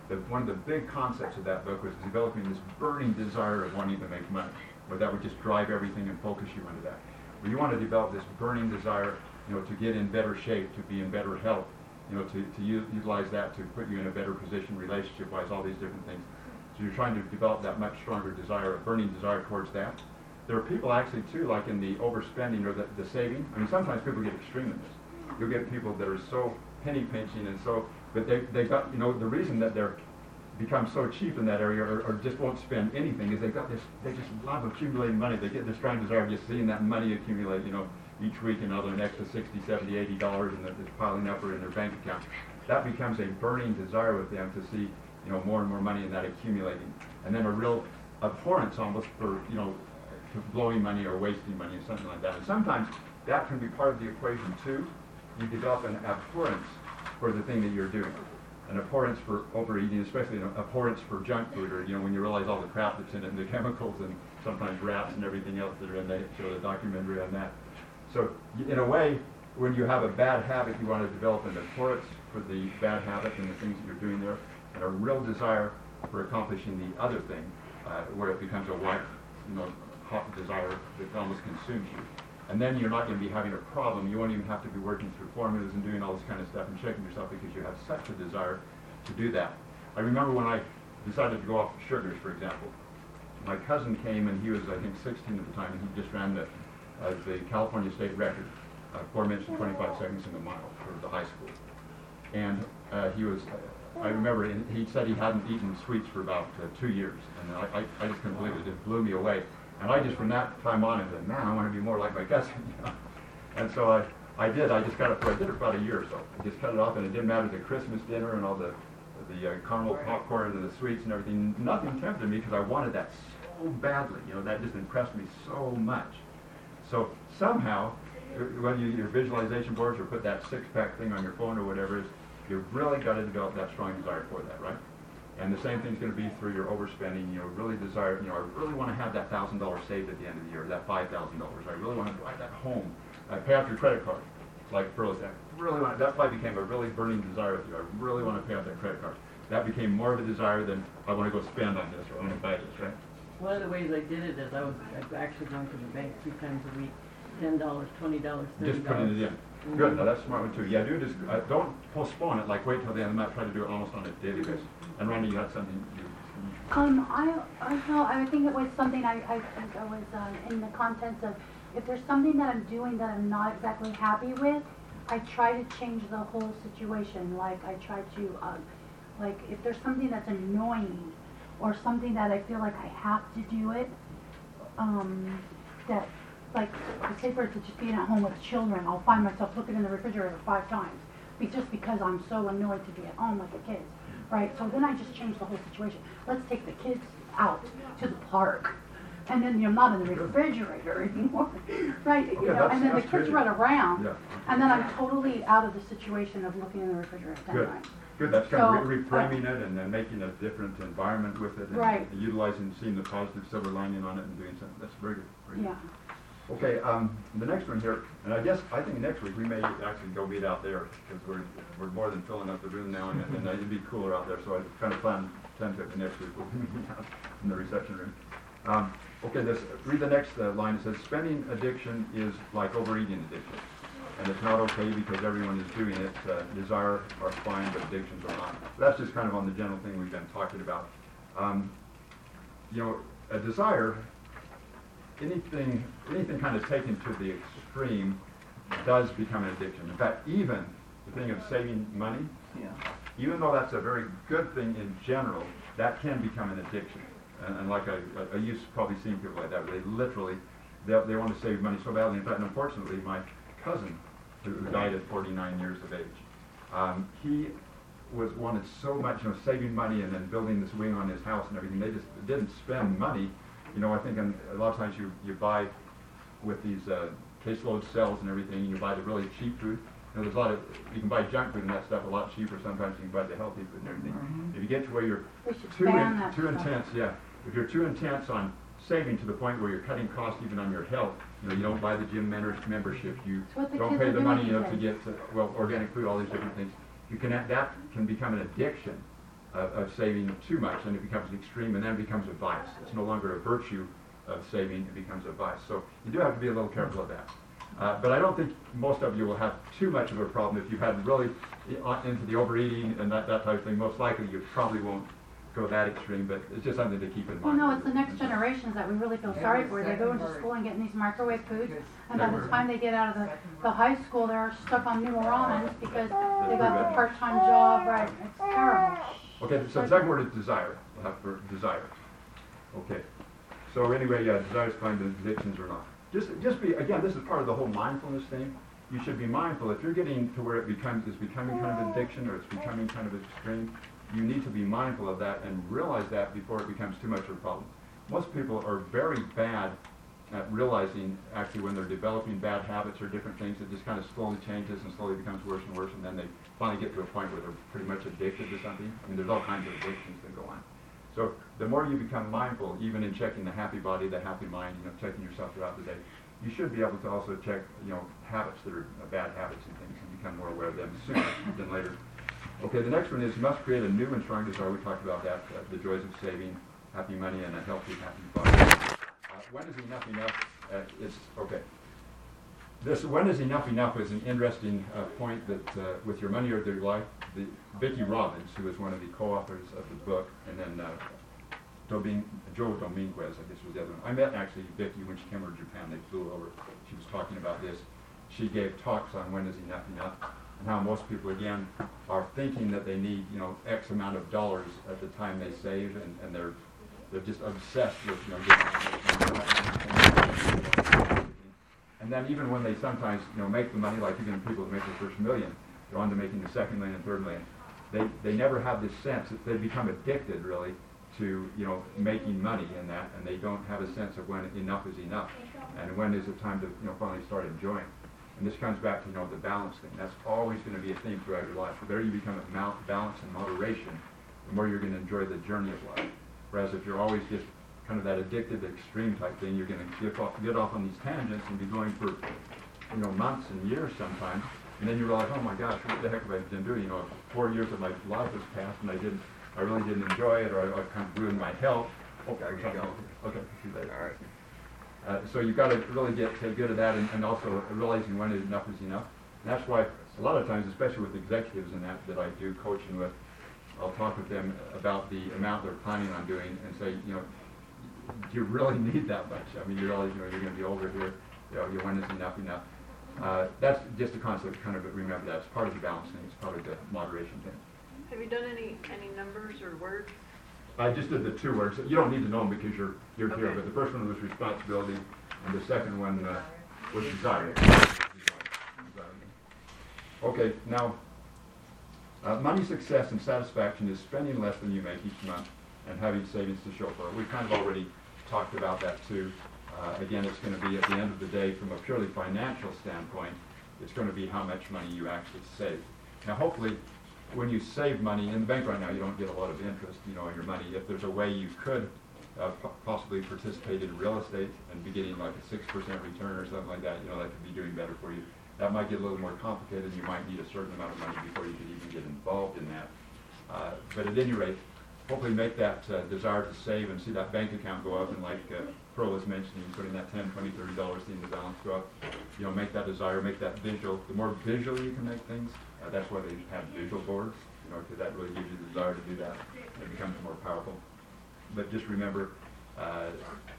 The, one of the big concepts of that book was developing this burning desire of wanting to make money, where that would just drive everything and focus you into that. Where you want to develop this burning desire, you know, to get in better shape, to be in better health, you know, to, to u- utilize that to put you in a better position relationship-wise, all these different things. So you're trying to develop that much stronger desire, a burning desire towards that. There are people actually too, like in the overspending or the, the saving. I mean, sometimes people get extreme in this. You'll get people that are so penny pinching and so, but they, they got, you know, the reason that they're become so cheap in that area or, or just won't spend anything is they've got this, they just love accumulating money. They get this strong desire of just seeing that money accumulate, you know, each week another an extra 60, 70, 80 dollars and it's piling up or in their bank account. That becomes a burning desire with them to see, you know, more and more money in that accumulating. And then a real abhorrence almost for, you know, to blowing money or wasting money or something like that. And sometimes that can be part of the equation too. You develop an abhorrence for the thing that you're doing. An abhorrence for overeating, especially an abhorrence for junk food, or you know when you realize all the crap that's in it, and the chemicals, and sometimes rats and everything else that are in there. Show the documentary on that. So in a way, when you have a bad habit, you want to develop an abhorrence for the bad habit and the things that you're doing there, and a real desire for accomplishing the other thing, uh, where it becomes a white, you know, desire that almost consumes you. And then you're not going to be having a problem. You won't even have to be working through formulas and doing all this kind of stuff and checking yourself because you have such a desire to do that. I remember when I decided to go off sugars, for example. My cousin came and he was, I think, 16 at the time, and he just ran the, uh, the California state record, uh, four minutes and 25 seconds in a mile for the high school. And uh, he was, I remember, he said he hadn't eaten sweets for about uh, two years, and I, I, I just couldn't believe it. It blew me away. And I just, from that time on, I said, man, I want to be more like my cousin. You know? And so I, I did. I just got it for, I did it for about a year or so. I just cut it off, and it didn't matter the Christmas dinner and all the, the uh, caramel popcorn and the sweets and everything. Nothing tempted me because I wanted that so badly. You know, that just impressed me so much. So somehow, uh, whether you your visualization boards or put that six-pack thing on your phone or whatever it is, you've really got to develop that strong desire for that, right? And the same thing's going to be through your overspending. You know, really desire. You know, I really want to have that thousand dollars saved at the end of the year, that five thousand dollars. I really want to buy that home. I pay off your credit card, like Pearl said. Really want that probably became a really burning desire with you. I really want to pay off that credit card. That became more of a desire than I want to go spend on this or I want to buy this, right? One of the ways I did it is I was actually going to the bank three times a week, ten dollars, twenty dollars, thirty Just putting it in. Good, now that's smart one too. Yeah, do just, uh, don't postpone it, like wait till the end of the month, try to do it almost on a daily basis. And Randy, you had something you, Um, I, I know, I think it was something, I, I think I was, uh, in the contents of, if there's something that I'm doing that I'm not exactly happy with, I try to change the whole situation, like, I try to, uh, like, if there's something that's annoying, or something that I feel like I have to do it, um, that, like, say for instance, just being at home with children, I'll find myself looking in the refrigerator five times, just because I'm so annoyed to be at home with the kids, right? So then I just change the whole situation. Let's take the kids out to the park, and then you're not in the refrigerator anymore, right? You know, and then the kids good. run around, Yeah. and then I'm totally out of the situation of looking in the refrigerator Good. Good, that's kind of re- reframing it and then making a different environment with it. and Right. Utilizing, seeing the positive silver lining on it and doing something, that's very good. very good. Okay, um, the next one here, and I guess, I think next week we may actually go meet out there, because we're, we're more than filling up the room now, and, and it'd be cooler out there, so I kind of plan, plan to, next week, we'll be out in the reception room. Um, okay, this, read the next uh, line, it says, spending addiction is like overeating addiction. And it's not okay because everyone is doing it, uh, desire are fine, but addictions are not. That's just kind of on the general thing we've been talking about. Um, you know, a desire anything, anything kind of taken to the extreme does become an addiction. In fact, even the thing of saving money, Yeah. even though that's a very good thing in general, that can become an addiction. And, and like I, I, you've probably seen people like that, where they literally, they, they want to save money so badly. In fact, unfortunately, my cousin, who, who died at 49 years of age, um, he was wanted so much, you know, saving money and then building this wing on his house and everything. They just didn't spend money. You know, I think in, a lot of times you, you buy with these uh, caseload cells and everything, and you buy the really cheap food. You know, there's a lot of, you can buy junk food and that stuff a lot cheaper sometimes than you can buy the healthy food and everything. Mhm. If you get to where you're too, in- too intense, yeah. If you're too intense on saving to the point where you're cutting costs even on your health, you know, you don't buy the gym membership, you It's what the don't pay the money, you know, to get, uh, well, organic food, all these different things. You can, that can become an addiction of, of saving too much, and it becomes an extreme, and then it becomes a vice. It's no longer a virtue of saving, it becomes a vice. So you do have to be a little careful of that. Uh, but I don't think most of you will have too much of a problem if you've had really i- uh, into the overeating and that, that type of thing. Most likely you probably won't go that extreme, but it's just something to keep in Well, mind. no, it's the next generations that we really feel sorry for. They go into school and getting these microwave foods, and by the time they get out of the, the high school, they're stuck on new ramen because they got the part-time job, right? It's terrible. Okay, so the second word is desire. We'll have for desire. Okay. So anyway, yeah, desires, but addictions are not. Just, just be, again, this is part of the whole mindfulness thing. You should be mindful. If you're getting to where it becomes, is becoming kind of an addiction or it's becoming kind of extreme, you need to be mindful of that and realize that before it becomes too much of a problem. Most people are very bad at realizing actually when they're developing bad habits or different things, it just kind of slowly changes and slowly becomes worse and worse, and then they finally get to a point where they're pretty much addicted to something. I mean, there's all kinds of addictions that go on. So the more you become mindful, even in checking the happy body, the happy mind, you know, checking yourself throughout the day, you should be able to also check, you know, habits that are uh, bad habits and things, and become more aware of them sooner than later. Okay, the next one is you must create a new and strong desire. We talked about that, uh, the joys of saving, happy money, and a healthy, happy body. Uh, when is enough enough? Uh, is okay. This when is enough enough is an interesting uh, point that uh, with your money or your life, the Vicki Robbins, who is one of the co-authors of the book, and then uh, Joe Dominguez, I guess was the other one. I met actually Vicki when she came over to Japan. They flew over. She was talking about this. She gave talks on when is enough enough, and how most people again are thinking that they need you know X amount of dollars at the time they save, and, and they're they're just obsessed with you know getting. And then even when they sometimes, you know, make the money, like even people who make their first million, they're on to making the second million and third million. They, they never have this sense that they become addicted really to, you know, making money in that, and they don't have a sense of when enough is enough, and when is it time to, you know, finally start enjoying. And this comes back to, you know, the balance thing. That's always going to be a theme throughout your life. The better you become at balance and moderation, the more you're going to enjoy the journey of life. Whereas if you're always just kind of that addicted extreme type thing, you're going to get off, get off on these tangents and be going for, you know, months and years sometimes. And then you realize, oh my gosh, what the heck have I been doing? You know, four years of my life has passed and I didn't, I really didn't enjoy it, or I, I've kind of ruined my health. Okay, or something. Okay, see you later. All right. Uh, so you've got to really get uh, good at that, and, and also realizing when enough is enough. And that's why a lot of times, especially with executives and that that I do coaching with, I'll talk with them about the amount they're planning on doing and say, you know, do you really need that much? I mean, you're all, you know, you're gonna be older here, you know, you when is enough enough? Uh, that's just a concept, kind of remember that, it's part of the balancing, it's part of the moderation thing. Have you done any, any numbers or words? I just did the two words, you don't need to know them because you're, you're here, but the first one was responsibility, and the second one, uh, was desire. Okay, now, uh, money success and satisfaction is spending less than you make each month and having savings to show for it. We've kind of already talked about that too. Uh, again, it's gonna be at the end of the day, from a purely financial standpoint, it's gonna be how much money you actually save. Now, hopefully, when you save money in the bank right now, you don't get a lot of interest, you know, on your money. If there's a way you could uh, po- possibly participate in real estate and be getting like a six percent return or something like that, you know, that could be doing better for you. That might get a little more complicated, and you might need a certain amount of money before you could even get involved in that. Uh, But at any rate, hopefully make that uh, desire to save and see that bank account go up, and like uh, Pearl was mentioning, putting that ten, twenty, thirty dollars in the balance go. You know, make that desire, make that visual, the more visual you can make things, uh, that's why they have visual boards, you know, because that really gives you the desire to do that, it becomes more powerful. But just remember, uh,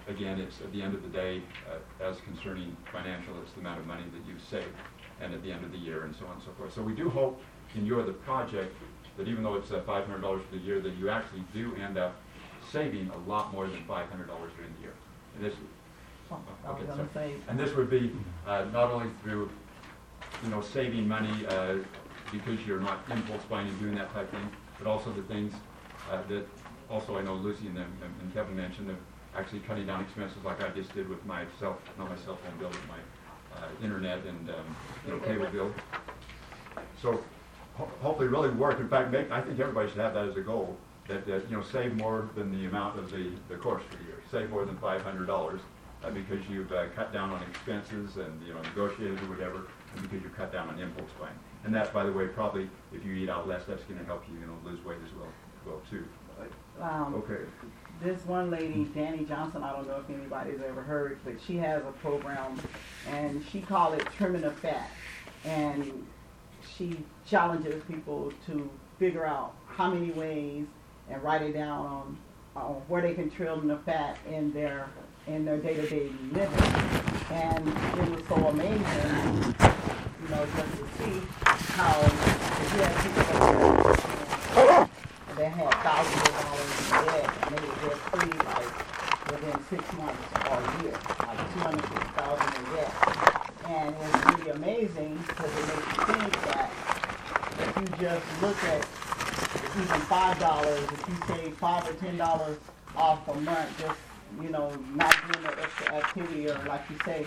again, it's at the end of the day, uh, as concerning financial, it's the amount of money that you've saved, and at the end of the year, and so on and so forth. So we do hope in your, the project, that even though it's uh, five hundred dollars for the year, that you actually do end up saving a lot more than five hundred dollars during the year. And this, I was okay, gonna sorry. say, And this would be uh, not only through, you know, saving money uh, because you're not impulse buying and doing that type thing, but also the things uh, that, also I know Lucy and them and Kevin mentioned, of actually cutting down expenses like I just did with my cell, not my cell phone bill, but my uh, internet and, um, you know, cable bill. So ho- hopefully really work. In fact, make, I think everybody should have that as a goal, that, that, you know, save more than the amount of the, the course for the year. Save more than five hundred dollars, uh, because you've, uh, cut down on expenses and, you know, negotiated or whatever, and because you cut down on impulse buying. And that, by the way, probably, if you eat out less, that's gonna help you, you know, lose weight as well, well, too. um, Okay. this one lady, Danny Johnson, I don't know if anybody's ever heard, but she has a program and she called it trimming the fat. And she challenges people to figure out how many ways and write it down on, on where they can trim the fat in their, in their day-to-day living. And it was so amazing, you know, just to see how, if you had people that they had thousands of dollars in debt, and they were free like within six months or a year, like two hundred fifty thousand in debt. And it was really amazing because it makes you think that if you just look at even five dollars, if you save five or ten dollars off a month, just, you know, not doing the extra activity or like you say,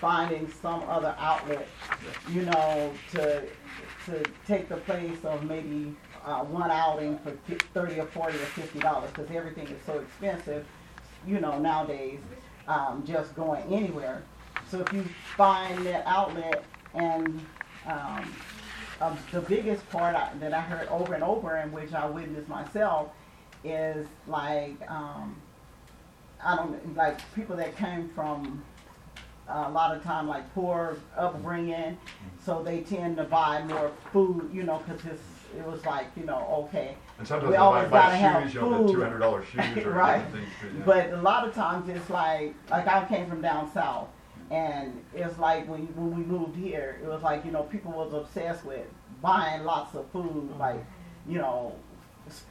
finding some other outlet, you know, to, to take the place of maybe, uh, one outing for thirty or forty or fifty dollars, cause everything is so expensive, you know, nowadays, um, just going anywhere. So if you find that outlet and, um, um, the biggest part I, that I heard over and over, and which I witnessed myself, is like um, I don't like people that came from uh, a lot of time like poor upbringing, so they tend to buy more food, you know, because it was like you know okay, And sometimes We they always buy gotta have shoes, the food. two hundred dollar shoes or Right. things yeah. but a lot of times it's like like I came from down south, and it's like when when we moved here, it was like you know people was obsessed with buying lots of food, like you know,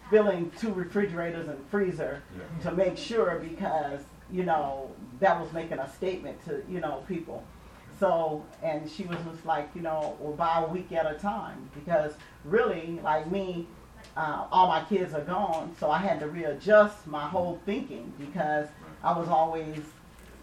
filling two refrigerators and freezer Yeah. to make sure because you know that was making a statement to you know people. So and she was just like you know well buy a week at a time because really like me, uh, all my kids are gone, so I had to readjust my whole thinking because I was always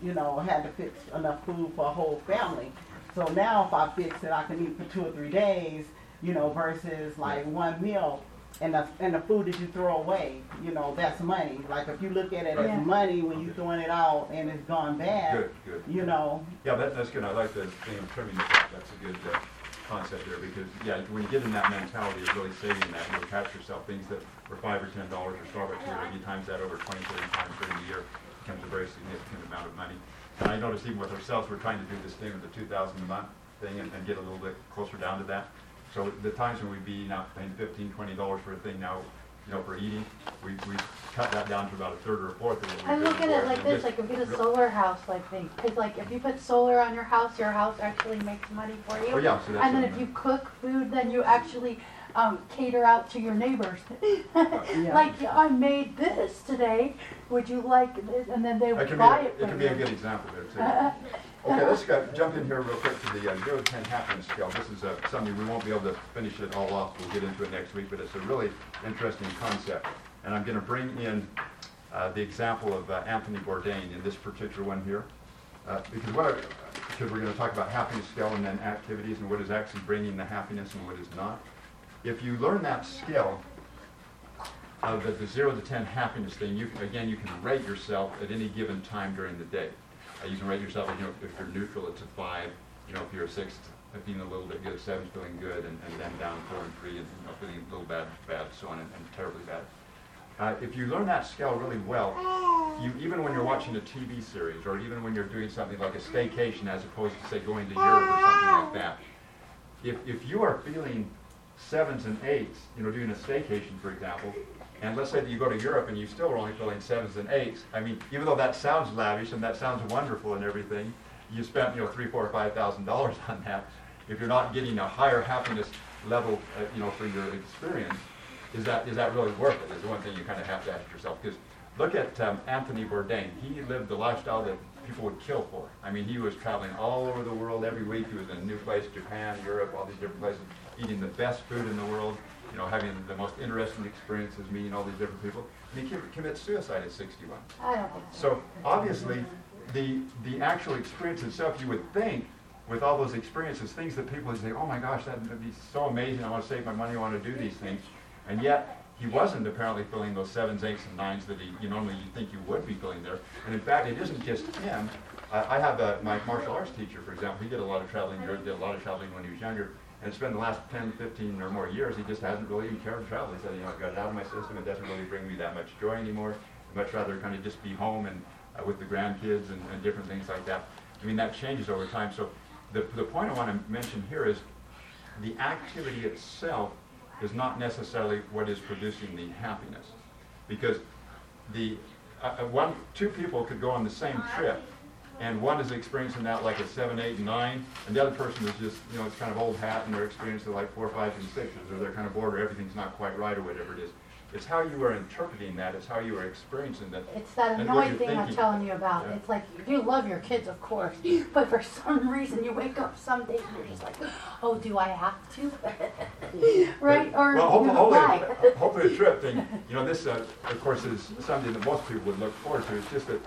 you know had to fix enough food for a whole family. So now if I fix it, I can eat for two or three days, you know, versus like one meal. And the, and the food that you throw away, you know, that's money. Like if you look at it Yeah. as money when you're throwing it out and it's gone bad, Good, good. you know, Yeah, that, that's good. I like the thing of trimming the fat. That's a good uh, concept there because, yeah, when you get in that mentality of really saving that, you'll catch yourself things that were five or ten dollars or Starbucks here, and you times that over 20, 30 times during the year, it becomes a very significant amount of money. And I noticed even with ourselves, we're trying to do this thing with the 2,000 a month thing and, and get a little bit closer down to that. So the times when we'd be now paying 15, 20 dollars for a thing now, you know, for eating. We, we cut that down to about a third or a fourth of what we I did look at before. it like this, like if you get a solar house like thing, cause like if you put solar on your house, your house actually makes money for you. Oh, yeah, so that's And then what if you cook food, then you actually, um, cater out to your neighbors. Yeah. Like, I made this today, would you like this? And then they It would could be, buy a- it it from could be a you. good example there too. Okay, let's go, jump in here real quick to the uh, zero to ten happiness scale. This is uh, something, we won't be able to finish it all off, we'll get into it next week, but it's a really interesting concept. And I'm gonna bring in uh, the example of uh, Anthony Bourdain in this particular one here. Uh, Because what, I- because we're gonna talk about happiness scale and then activities and what is actually bringing the happiness and what is not. If you learn that skill, of the, the zero to ten happiness thing, you, again, you can rate yourself at any given time during the day. Uh, you can rate yourself, you know, if you're neutral, it's a five, you know, if you're a six, feeling a little bit good, seven, feeling good, and, and then down four and three, and, you know, feeling a little bad, bad, so on, and, and terribly bad. Uh, if you learn that scale really well, you, even when you're watching a TV series, or even when you're doing something like a staycation as opposed to, say, going to Europe or something like that, if, if you are feeling sevens and eights, you know, doing a staycation, for example, and let's say that you go to Europe and you still are only filling sevens and eights, I mean, even though that sounds lavish and that sounds wonderful and everything, you spent, you know, three, four, five thousand dollars on that. If you're not getting a higher happiness level, uh, you know, for your experience, is that, is that really worth it? Is the one thing you kind of have to ask yourself. Because look at um, Anthony Bourdain. He lived the lifestyle that people would kill for. I mean, he was traveling all over the world every week. He was in a new place, Japan, Europe, all these different places, eating the best food in the world, you know, having the most interesting experiences, meeting all these different people. And he com- commits suicide at 61. I don't think so. So obviously, the, the actual experience itself, you would think, with all those experiences, things that people would say, oh my gosh, that would be so amazing, I want to save my money, I want to do these things. And yet, he wasn't apparently feeling those sevens, eights, and nines that he, you normally you think you would be feeling there. And in fact, it isn't just him. I, I have a, my martial arts teacher, for example, he did a lot of traveling, did a lot of traveling when he was younger. And it's been the last 10, 15 or more years, he just hasn't really even cared to travel. He said, you know, I've got it out of my system, it doesn't really bring me that much joy anymore. I'd much rather kind of just be home and uh, with the grandkids and, and different things like that. I mean, that changes over time. So the, the point I want to mention here is the activity itself is not necessarily what is producing the happiness. Because the, uh, uh, one, two people could go on the same trip, and one is experiencing that like a seven, eight, and nine, and the other person is just, you know, it's kind of old hat, and they're experiencing like four, fives, and sixes, or they're kind of bored, or everything's not quite right, or whatever it is. It's how you are interpreting that, it's how you are experiencing that. It's that annoying thing I'm telling you about. Yeah. It's like you love your kids, of course, but for some reason you wake up some days and you're just like, oh, do I have to? right? Or Well, hopefully, why? hopefully, hopefully the trip thing, you know, this, uh, of course, is something that most people would look forward to. It's just that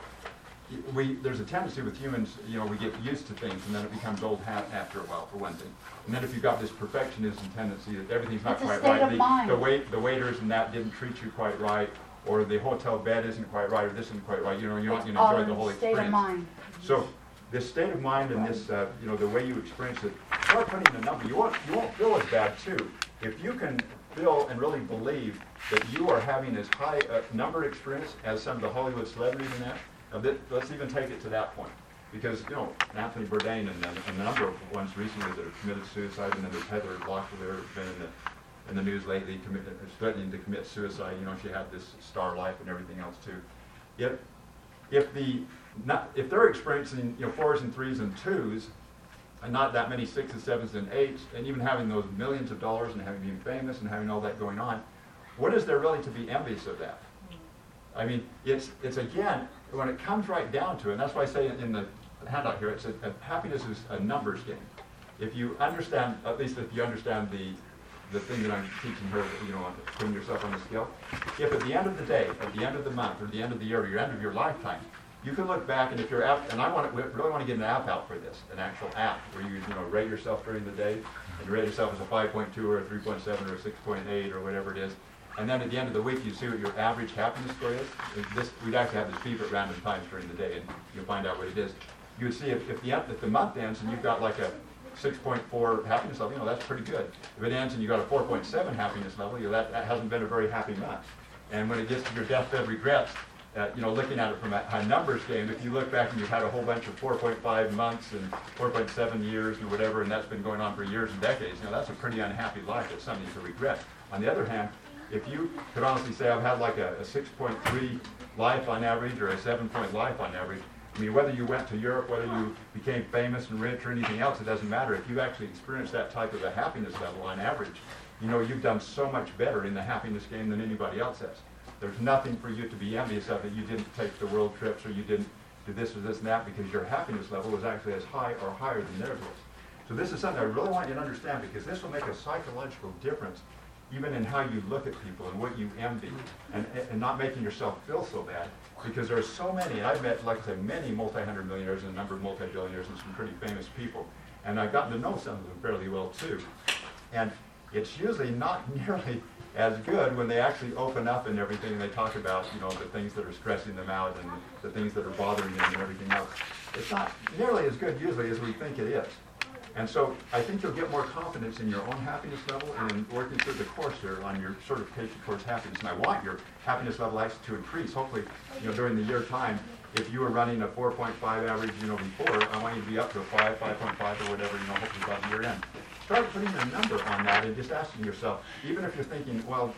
we, there's a tendency with humans, you know, we get used to things and then it becomes old hat after a while, for one thing. And then if you've got this perfectionism tendency that everything's not It's a quite state right, of the, mind. the wait, the waiters and that didn't treat you quite right, or the hotel bed isn't quite right, or this isn't quite right, you know, you're not gonna enjoy the whole the state experience. of mind. So this state of mind and this, uh, you know, the way you experience it, start putting a number. You won't, you won't feel as bad too. If you can feel and really believe that you are having as high a number experience as some of the Hollywood celebrities in that, that, let's even take it to that point. Because, you know, Anthony Bourdain and, and a number of ones recently that have committed suicide, and then there's Heather Locklear been in the, in the news lately, threatening to commit suicide. You know, she had this star life and everything else too. If, if the not if they're experiencing you know fours and threes and twos and not that many sixes sevens and eights and even having those millions of dollars and having been famous and having all that going on what is there really to be envious of that i mean it's it's again when it comes right down to it and that's why i say in the handout here it's a, a happiness is a numbers game if you understand at least if you understand the the thing that I'm teaching her, you know, putting yourself on the scale. If at the end of the day, at the end of the month, or the end of the year, or your end of your lifetime, you can look back and if you're app, and I want to, really want to get an app out for this, an actual app where you, you know, rate yourself during the day, and you rate yourself as a 5.2 or a 3.7 or a 6.8 or whatever it is. And then at the end of the week, you see what your average happiness score is. This, we'd actually have this beep at random times during the day, and you'll find out what it is. You would see if, if the, if the month ends and you've got like a 6.4 happiness level, you know, that's pretty good. If it ends and you've got a 4.7 happiness level, you know, that, that hasn't been a very happy month. And when it gets to your deathbed regrets, uh, you know, looking at it from a, a numbers game, if you look back and you've had a whole bunch of 4.5 months and 4.7 years and whatever, and that's been going on for years and decades, you know, that's a pretty unhappy life. It's something to regret. On the other hand, if you could honestly say, I've had like a, a six point three life on average, or a seven point life on average, I mean, whether you went to Europe, whether you became famous and rich or anything else, it doesn't matter. If you actually experienced that type of a happiness level on average, you know you've done so much better in the happiness game than anybody else has. There's nothing for you to be envious of that you didn't take the world trips or you didn't do this or this and that because your happiness level was actually as high or higher than theirs was. So this is something I really want you to understand because this will make a psychological difference even in how you look at people and what you envy and, and not making yourself feel so bad because there are so many, and I've met, like I said, many multi-hundred millionaires and a number of multi-billionaires and some pretty famous people. And I've gotten to know some of them fairly well too. And it's usually not nearly as good when they actually open up and everything and they talk about, you know, the things that are stressing them out and the things that are bothering them and everything else. It's not nearly as good usually as we think it is. And so I think you'll get more confidence in your own happiness level and in working through the course here on your certification towards happiness. And I want your happiness level actually to increase. Hopefully, you know, during the year time, if you were running a 4.5 average, you know, before, I want you to be up to a 5, 5.5 or whatever, you know, hopefully by the year end. Start putting a number on that and just asking yourself, even if you're thinking, well,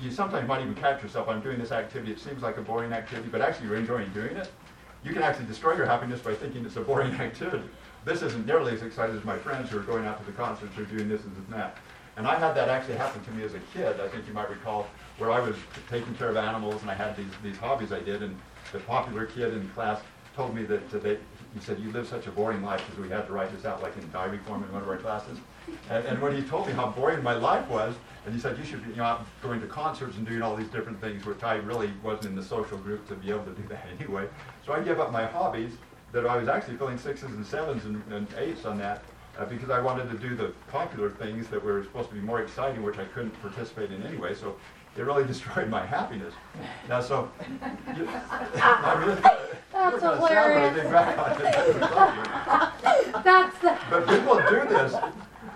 you sometimes might even catch yourself, I'm doing this activity, it seems like a boring activity, but actually you're enjoying doing it. You can actually destroy your happiness by thinking it's a boring activity this isn't nearly as excited as my friends who are going out to the concerts or doing this and that. And I had that actually happen to me as a kid. I think you might recall where I was taking care of animals and I had these, these hobbies I did. And the popular kid in class told me that they, he said, you live such a boring life because we had to write this out like in diary form in one of our classes. And, and when he told me how boring my life was, and he said, you should be you know, out going to concerts and doing all these different things, which I really wasn't in the social group to be able to do that anyway. So I gave up my hobbies that I was actually filling sixes and sevens and, and eights on that uh, because I wanted to do the popular things that were supposed to be more exciting, which I couldn't participate in anyway. So it really destroyed my happiness. Now, so you, I mean, That's you're gonna sound like a big back on it. That's the, But people do this.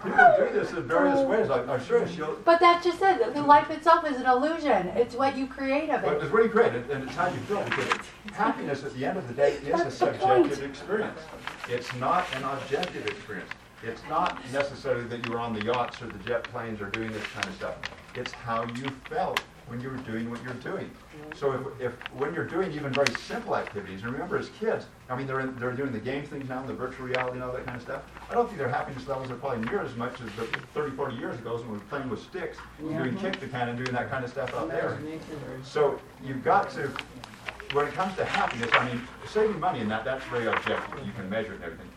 People do this in various oh. ways. I'm, I'm sure she'll. but that just said that the life itself is an illusion. It's what you create of But it. it's really great, and and it's how you feel, because happiness at the end of the day is a That's point. subjective experience. It's not an objective experience. It's not necessarily that you were on the yachts or the jet planes or doing this kind of stuff. It's how you felt when you were doing what you're doing. So if, if when you're doing even very simple activities, and remember as kids, I mean, they're, in, they're doing the game things now, the virtual reality and all that kind of stuff. I don't think their happiness levels are probably near as much as the 30, 40 years ago when we were playing with sticks, doing kick the can and doing that kind of stuff out there. So you've got to, when it comes to happiness, I mean, saving money and that, that's very objective. You can measure it and everything.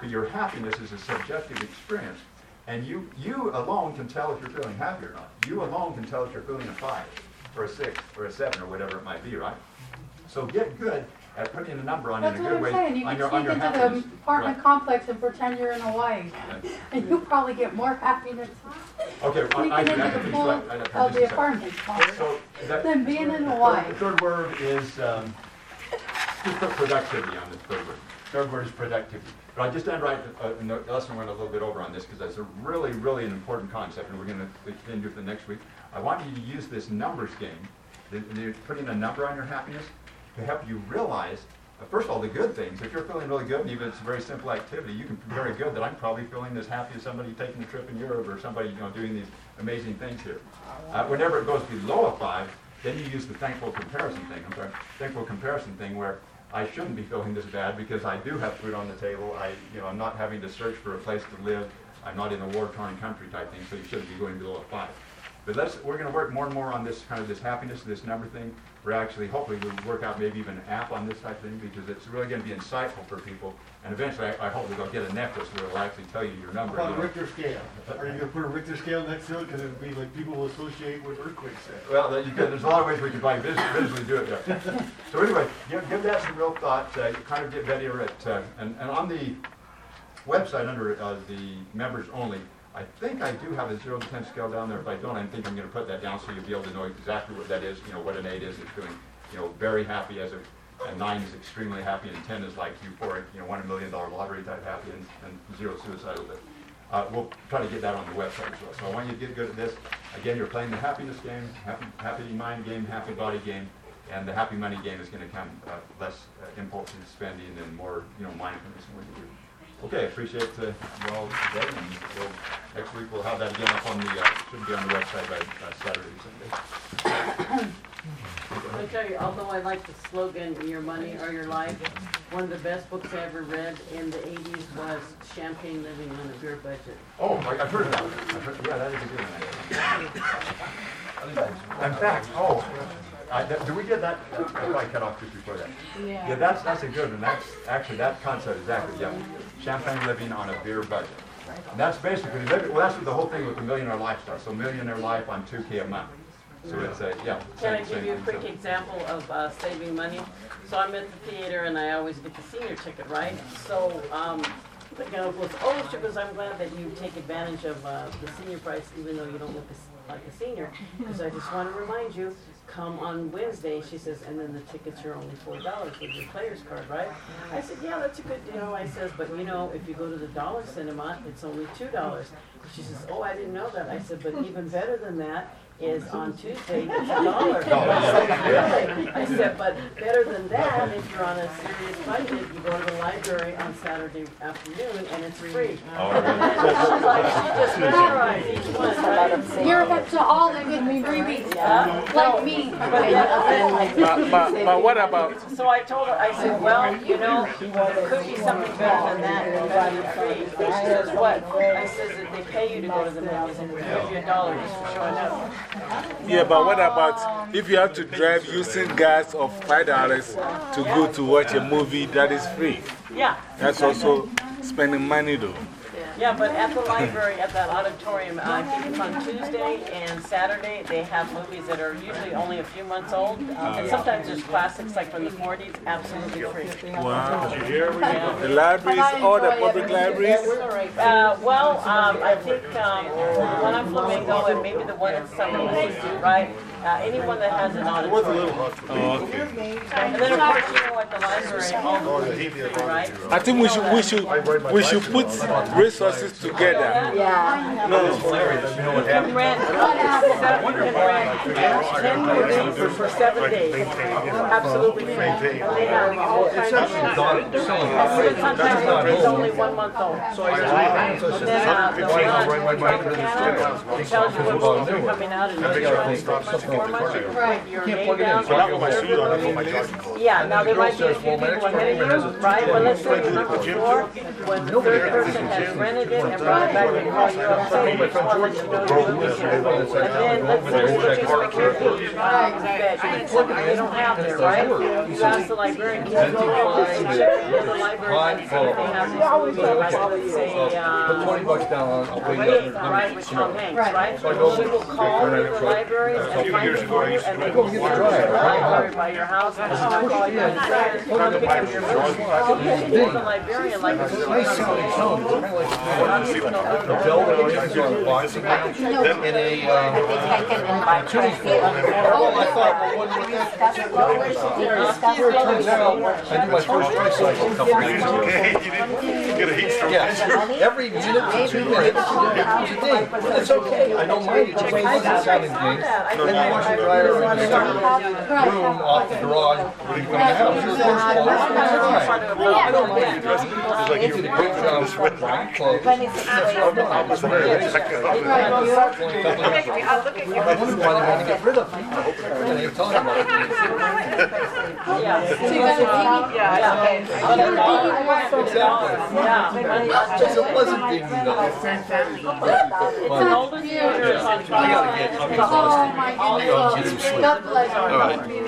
But your happiness is a subjective experience. And you, you alone can tell if you're feeling happy or not. You alone can tell if you're feeling a five, or a six, or a seven, or whatever it might be, right? So get good at putting a number on it That's in a what good I'm way saying. You on can on sneak your into happiness. the apartment Right. complex and pretend you're in Hawaii. And you'll probably get more happiness Okay, I, I, sneaking I into the pool that. I- I- of the apartment complex So that, than being in The Hawaii. the third word is, um, just put productivity on the third word. Third word is productivity. But I just end right, uh, no, lesson went a little bit over on this because that's a really, really an important concept and we're going to continue for the next week. I want you to use this numbers game, the, the, putting a number on your happiness to help you realize, uh, first of all, the good things. If you're feeling really good, and even if it's a very simple activity, you can very good that I'm probably feeling as happy as somebody taking a trip in Europe or somebody, you know, doing these amazing things here. Uh, whenever it goes below a five, then you use the thankful comparison thing. I'm sorry, thankful comparison thing where I shouldn't be feeling this bad because I do have food on the table. I, you know, I'm not having to search for a place to live. I'm not in a war-torn country type thing, so you shouldn't be going below a five. But let's, we're going to work more and more on this kind of this happiness, this number thing. We're actually, hopefully, we'll work out maybe even an app on this type of thing because it's really going to be insightful for people. And eventually, I, I hope we'll get a necklace where it'll actually tell you your number. About you a know. Richter scale. Are you gonna put a Richter scale next to it? Cause it'd be like people will associate with earthquakes. Well, could, there's a lot of ways we could probably vis- visually do it there. So anyway, give, give that some real thought, uh, kind of get better at, uh, and, and on the website under, uh, the members only, I think I do have a zero to ten scale down there. If I don't, I think I'm gonna put that down so you'll be able to know exactly what that is, you know, what an eight is. It's feeling, you know, very happy as a, a nine is extremely happy and ten is like euphoric, you know, won a million dollar lottery type happy and, and zero suicidal. But, uh, we'll try to get that on the website as well. So I want you to get good at this. Again, you're playing the happiness game, happy, happy mind game, happy body game, and the happy money game is gonna come, uh, less uh, impulsive spending and more, you know, mindfulness in what you do. Okay, appreciate, uh, you all today, and we'll next week we'll have that again up on the, uh, should be on the website by uh, Saturday, Sunday. I'll tell you, although I like the slogan, your money or your life, one of the best books I ever read in the eighties was Champagne Living on a Beer Budget. Oh, I- I've heard of that. I've heard- Yeah, that is a good one. In fact, oh, I, that- do we get that? I probably cut off just before that. Yeah, yeah, that's, that's a good one. That's, actually, that concept, exactly, yeah. Champagne living on a beer budget. And that's basically, well, that's the whole thing with the millionaire lifestyle. So millionaire life on two K a month. So it's a, yeah. Can I give you a quick So- example of uh, saving money? So I'm at the theater and I always get the senior ticket, right? So um, the gal goes, oh, she I'm glad that you take advantage of uh, the senior price even though you don't look as- like a senior. Because I just want to remind you, come on Wednesday, she says, and then the tickets are only four dollars with your player's card, right? I said, yeah, that's a good deal. I says, but you know, if you go to the Dollar Cinema, it's only two dollars. She says, oh, I didn't know that. I said, but even better than that is on Tuesday, it's a dollar. I said, really? I said, but better than that, if you're on a serious budget, you go to the library on Saturday afternoon and it's free. Oh, And she's like, she just memorized each one, right? You're up to all the good freebies, Yeah. like me. But then, uh, But, but, but what about, so I told her, I said, well, you know, there could be something better than that, and free. She says, what? I says that they pay you to go to the movies and they give you a dollar just for showing up. Yeah, but what about if you have to drive using gas of $5 to go to watch a movie that is free? Yeah. That's also spending money though. Yeah, but at the library, at that auditorium, uh, I think it's on Tuesday and Saturday, they have movies that are usually only a few months old. And sometimes there's classics like from the forties, absolutely free. Wow. Yeah. The libraries, all the public libraries? Uh, well, um, I think, um, the one on Flamingo and maybe the one at Southern Place, right? Uh, anyone that has an auditorium. Oh, okay. And then of course, you know, at the library, all the movies are free, right? I think we should, we should, we should put resources together. Yeah. No, You can rent, you can rent ten movies for, for seven days, absolutely. Free. And they have all kinds of sometimes it's only one month old. And then, uh, the one, Tropicana, it tells you what movies are coming out in three months, four months, you can put your name down. Yeah, now there might be a few people ahead of you, right? But let's say number four, when the third person has rented it and brought it back and called you up, saying, we just want to let you know the movie here. And then let's say you're looking for a movie that you put, they don't have there, right? You ask the librarian, can you go and check in the library and see if they have this movie, like, let's say, uh, bucks down on, I'll pay Wait, right, with Tom Hanks, right? She will call the libraries and find it for you, and they will send it to the library by your house, and she'll call you and say, come pick up your movie. You can do the librarian like a movie A bill that I used on boxing in a, uh, tuning fork. I thought, well, what would that? Here. It turns out, I did my first tricycle a couple of years ago. Yes, every minute to two minutes, it's a. But it's okay, I don't mind it, it's a sounding ding. Then you wash your dryer in the second room off the garage, when you come in the house, your first call, it's fine. I don't mind. It. They did a great job with my clothes. That's what I'm very, I wonder why they want to get rid of me. Yeah. Yeah, yeah.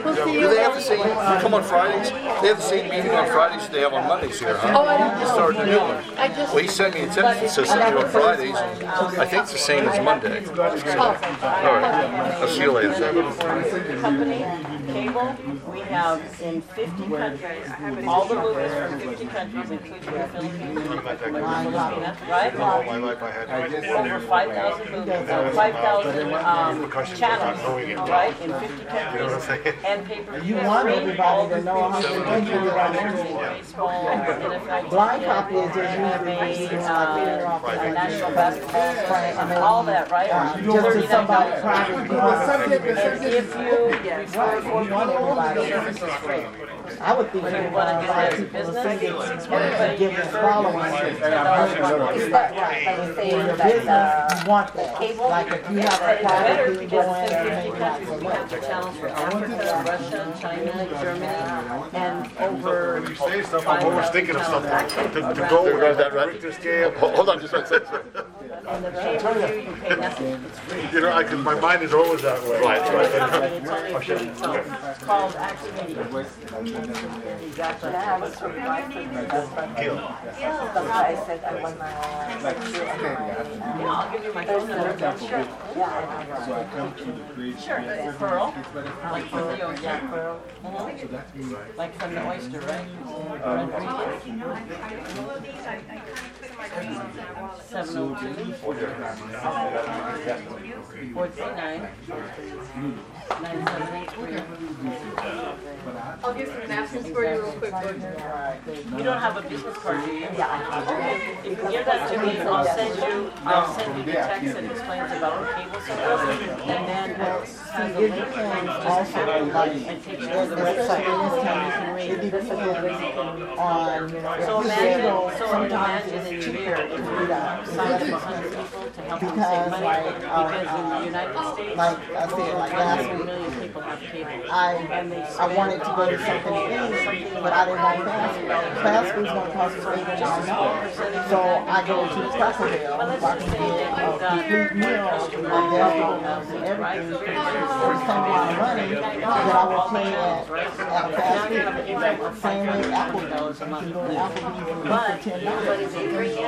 Do they have the same, come on Fridays? They have the same meeting on Fridays they have on Mondays here, huh? Oh, I don't know. started a new one. Well, he sent me a text that says something on Fridays, I think it's the same as Monday. All right, I'll see you later. Company, cable, we have in fifty countries, all the movies from fifty countries, including the Philippines, like Filipina, right? Over five thousand movies, uh, five thousand, um, channels, right, in fifty countries, and pay-per-view. You want everybody to know how So many we you have are baseball, NFL, Blind copy is just usually uh, national basketball, and all that, right? Just to somebody $39. private. If you refer four people, the service is free. I would think But that you wanna uh, do a lot that of people business? see it, give them following. Is Is right, like you're saying Your that, business, uh, you want that. cable? Like if you have but a it's better private thing because going, it's or in maybe fifty not countries, so have much. channels for Africa, Russia, China, Germany, and over You say stuff, I'm always thinking of something channels. to, to Around go the with that Richter scale. Hold hold on just one second. On the pay-per-view, you pay nothing. You know, I, cause my mind is always that way. Right, It's something, it's only a free phone. It's called Activity. Exactly. What's your Gil. That's why I said I want my, Yeah, I'll give you my phone number. Sure. yeah, Sure, it's Pearl, like from the ocean. Yeah, Pearl. Mhm. Like from the oyster, right? Seven oh two. Four three nine. Nine seven eight three. I'll get some napkins for you real quick, Butch. You don't have a business card, do you? Yeah. Okay, if you give that to me, I'll send you, I'll send you the text that explains about cable service, and then uh, I'll send the link and just tap it and takes you to the website, and you can read. It depends on, So if you imagine, go, so sometimes imagine in it's here to meet because in the um, United States, like I said, like last week, million people have cable. I, I wanted to go to something big, but I didn't want fast Fast food's going to cost us way more than I know. So I go to Taco Bell, uh, I can get a complete meal, my gas and everything, for the same amount of money that I would pay at, at fast food. Same way Applebee's, you can go to Applebee's for $10.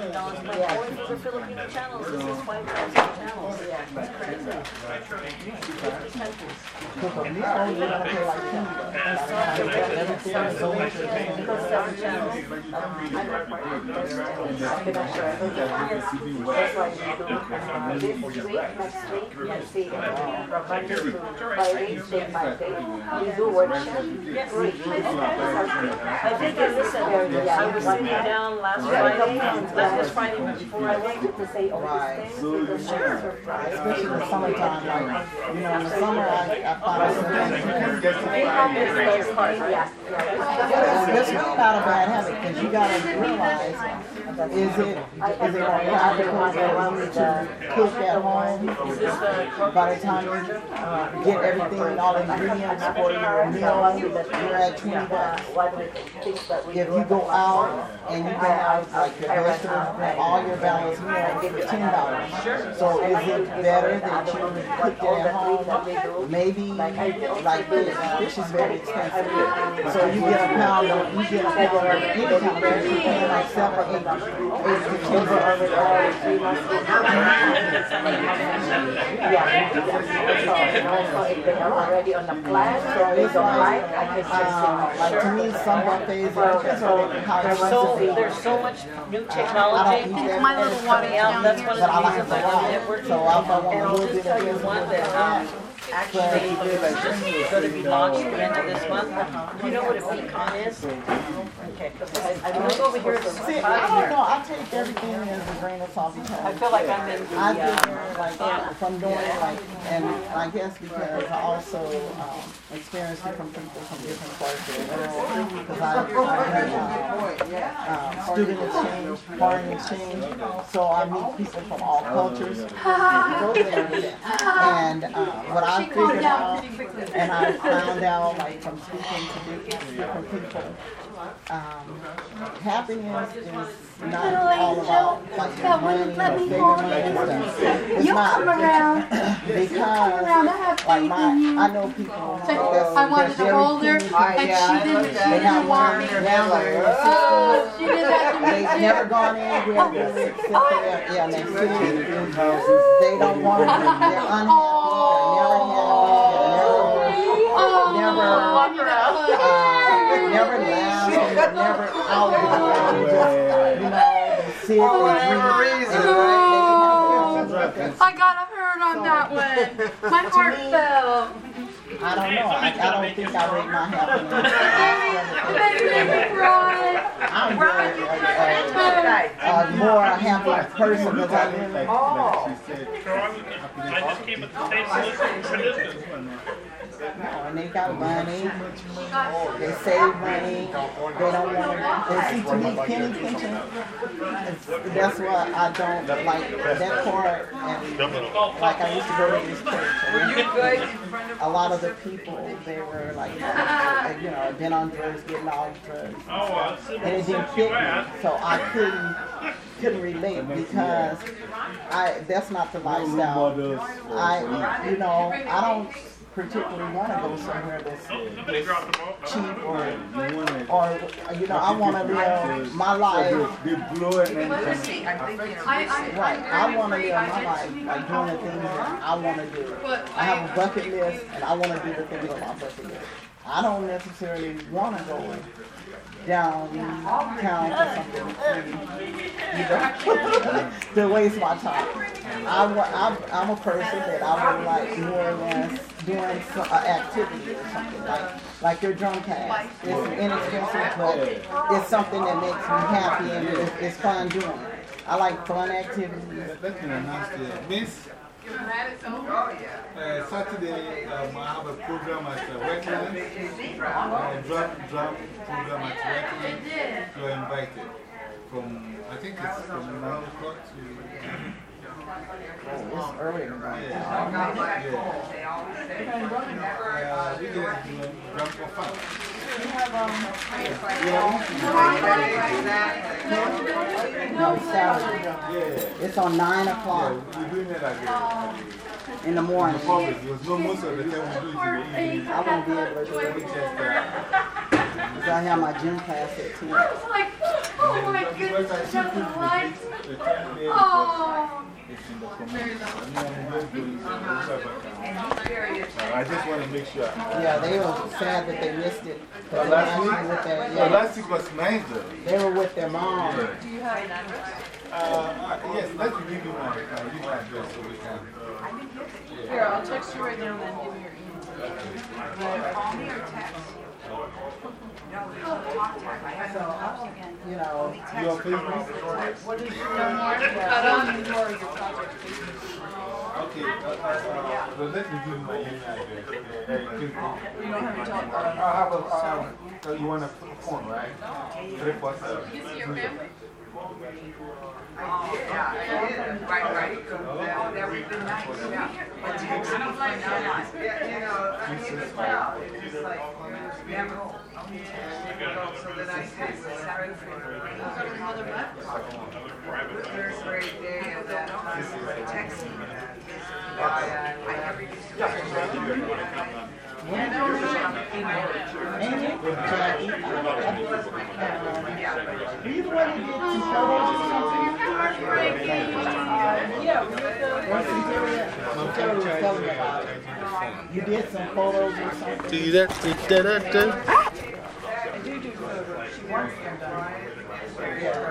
forty dollars a month only for the Filipino channels. This is five thousand channels. It's crazy. Fifty countries. Because a meal, you don't pay like ten dollars. Everything is so much. Because seven channels. I'm not sure, I think that's why you do, uh, this week, next week, you see, uh, from Monday to Friday, day by day, you do workshop, free. I think I listened, I was sitting down last Friday, last was Friday before I I went. wanted to say all these things because it's surprise. Especially in the summertime, like, you know, in the summer, I, I find myself. They have this first part, yeah, yeah. That's really not a bad habit, because you gotta realize, that's is it, is it on applicants allow to cook at home? By the time you get everything and all the ingredients for your meal, you're at 20 bucks. If you go out and you go out, like your vegetables, bring all your balanced meal, it's $10. So is it better that you cook it at home? Maybe like this, this is very expensive. So you get a pound of, you get a pound of any kind of you're paying like 7 or 8 so, if they are already on the plan, so they don't like, I can just like to me, some buffets are just already so, supposed to be. there's so much new technology don't My little fish water coming out, that's one of I the like reasons I love networking. so if I want And I'll just tell you one a little bit that, um. Actually just gonna be launched at the end of this month. Do you know what a pecan is? Okay, I, look over here at the See, I don't know, I take everything as a grain of salt because I feel like I'm in the, I uh, like I'm doing like, and I guess because I also um, experience different people from different parts of the world. Because I, I do uh, um, student exchange, foreign exchange, so I meet people from all cultures. Go there, and uh, what I figured out, and I found out like from speaking to different different people, um, happiness is not all about like your money or bigger money and stuff. It's You not come around. because around. I have like faith my, in you. I know people that's I wanted to hold her, keen and she didn't. She didn't have want me. learned Oh, she did that to me They've too. never gone anywhere really except for their, yeah, their city. They don't want to, they're unhappy, they're never happy, they're never, never, Oh, uh, never loud, never out of the just, you know, sit For and whatever drink. reason. I got a hurt on that one. My heart fell. I don't know, I, I don't think I rate my happiness. Baby, made me cry. I'm very, uh, uh, uh, more a happy person because I live. Oh. I just came with the state solicitor for this. And they got money, they save money, they don't want to, see to me, penny pinching, it's- that's why I don't like that part, and like I used to go to this church. and A lot of the people, they were like, uh, you know, been on drugs, getting off drugs. Oh, uh, And it didn't fit me, so I couldn't, couldn't relate because I, that's not the lifestyle. I, you know, I don't particularly want to go somewhere that's Somebody dropped the ball. cheap or, or, you know, I want to live my life. They blow and then. I, I, Right, I want to live my life like doing the things that I want to do. I have a bucket list and I want to do the things on my bucket list. I don't necessarily want to go downtown for something free, you know, to waste my time. I, wa- I'm, I'm a person that I would like more or less doing some uh, activity or something like, like your drum class. It's inexpensive, but it's something that makes me happy and it's, it's fun doing. I like fun activities. Let me announce the Miss. Uh, Saturday, um, I have a program at uh, Wetlands. Uh, drum, drum program at Wetlands. You're invited. From, I think it's from 9 o'clock to. It's early in the morning. Yeah. Uh, we do drum for fun. No, it's Saturday. Yeah. It's on nine o'clock we're doing it at the, in the morning. the public. Because no, most of the time we do it in the evening. I won't be able to do it We just, because I have my gym class at ten. I was like, oh my goodness, Because I that's people, the light. they, they turn there Oh. Because it's in the community. I mean, I'm just doing it. Uh, I just want to make sure. Yeah, they were sad that they missed it. Uh, But last week, with their, uh, yeah, last week was nice though. they were with their mom. Do you have an address? Uh, uh, yes, let me give you my, uh, give my address so we can. Here, I'll text you right now and then give me your email. Call me or text? No, there's no talk. I haven't talked again. You know, Your What is your, I don't need more your project. Okay, uh, uh, uh, well, let me give you my email address. Uh, uh, you don't have your telephone. I have a, um, so you want a phone, right? Three, four, seven. You see your family? Oh, yeah, I did. Right, right. Oh, that would've been nice, yeah. But text me for now. Yeah, you know, I mean, as well, it's like, you never know. So then I text the seven There's a great day of that, texting. I never used to. Amy, can I eat? Do you want to get some photos? Yeah, we did the. What's Centurion? Centurion was telling me about it. You did some photos or something? See that? See that? that, that? I do do wants done.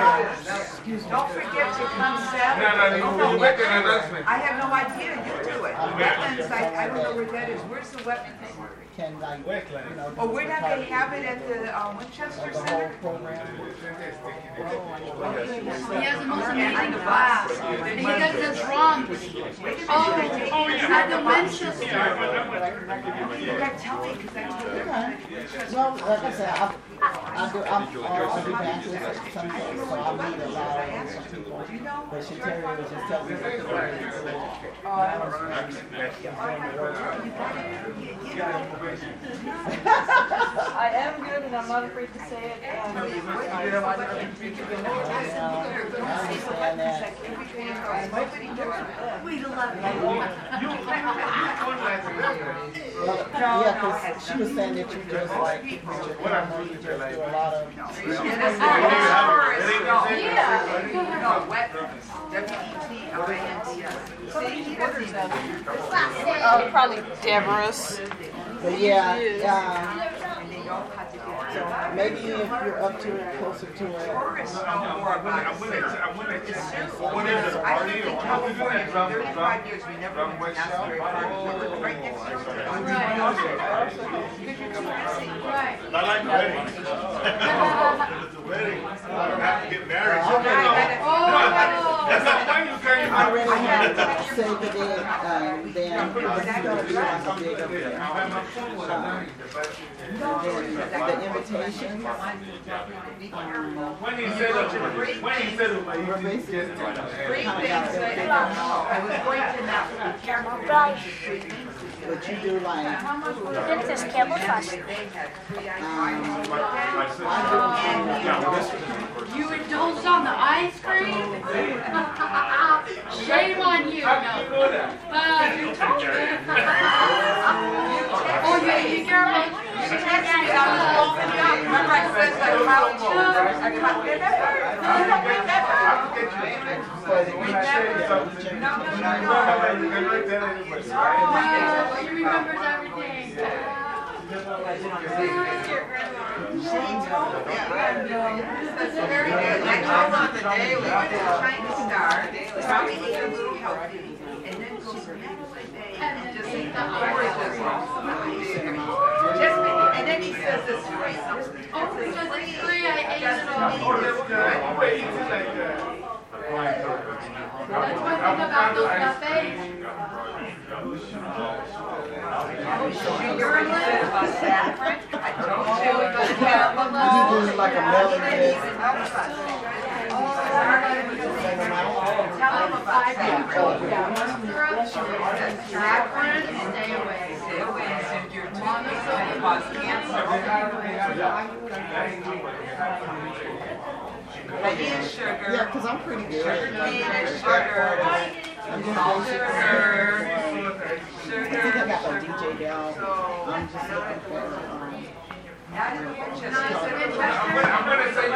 Don't forget to come Saturday. No, no, you- you make an announcement. I have no idea, you do it. Wetlands, I, I don't know where that is, where's the wetlands? Can like, you know. Oh, we're not gonna have it at the um, Winchester The whole Center? program. He has the most amazing class. He does the drums. Oh, oh, it's at the Winchester. You gotta tell me, cause I don't know. Well, like I said, I, I do, I'm, uh, I do dances sometimes, so I meet a lot of some people. But Shateri was just telling me that the way it's I am good and I'm not afraid to say it. Um, I I understand that. Wait till eleven. Well, yeah, 'cause she was saying that you just like, with your camera, you just do a lot of. Yeah, that's wet, W-E-T-R-A-N-T-S. See, he doesn't know. Uh, probably Deborah's. But yeah, yeah. So maybe if you're up to it, closer to it. What is it, a party or how we do that? Drum, drum, Thirty-five years, we never drum went to workshop? Asbury Park. We were right next door. Right. I like weddings. It's a wedding. I don't have to get married. Oh. That's not why you came. I already have saved it, um, then it's gonna be like a big affair. Um, The invitation, When he said it, when he said it, we're basically Three kind things that. I was going to now, be careful. But you do like, Princess Campbell Fast. um, You indulged on the ice cream? Shame on you. No. Uh, oh, yeah, you careful. You me, I was walking up, remember I said like how, I cut, remember? You don't remember? Just eat the gorgeous. Just, and then he says it's free. Oh, because it's free, I ate it all. That's one thing about those buffets. You're a little. I told you, the caramel. you do like a melody. Tell him about saffron. Saffron, stay away. Stay away, and your tongue is going to cause cancer. Honey and sugar. Yeah, because I'm pretty good. Sugar cane sugar. I'm just Salt, basic. sugar. I think I got my DJ down. I'm just looking for, I'm say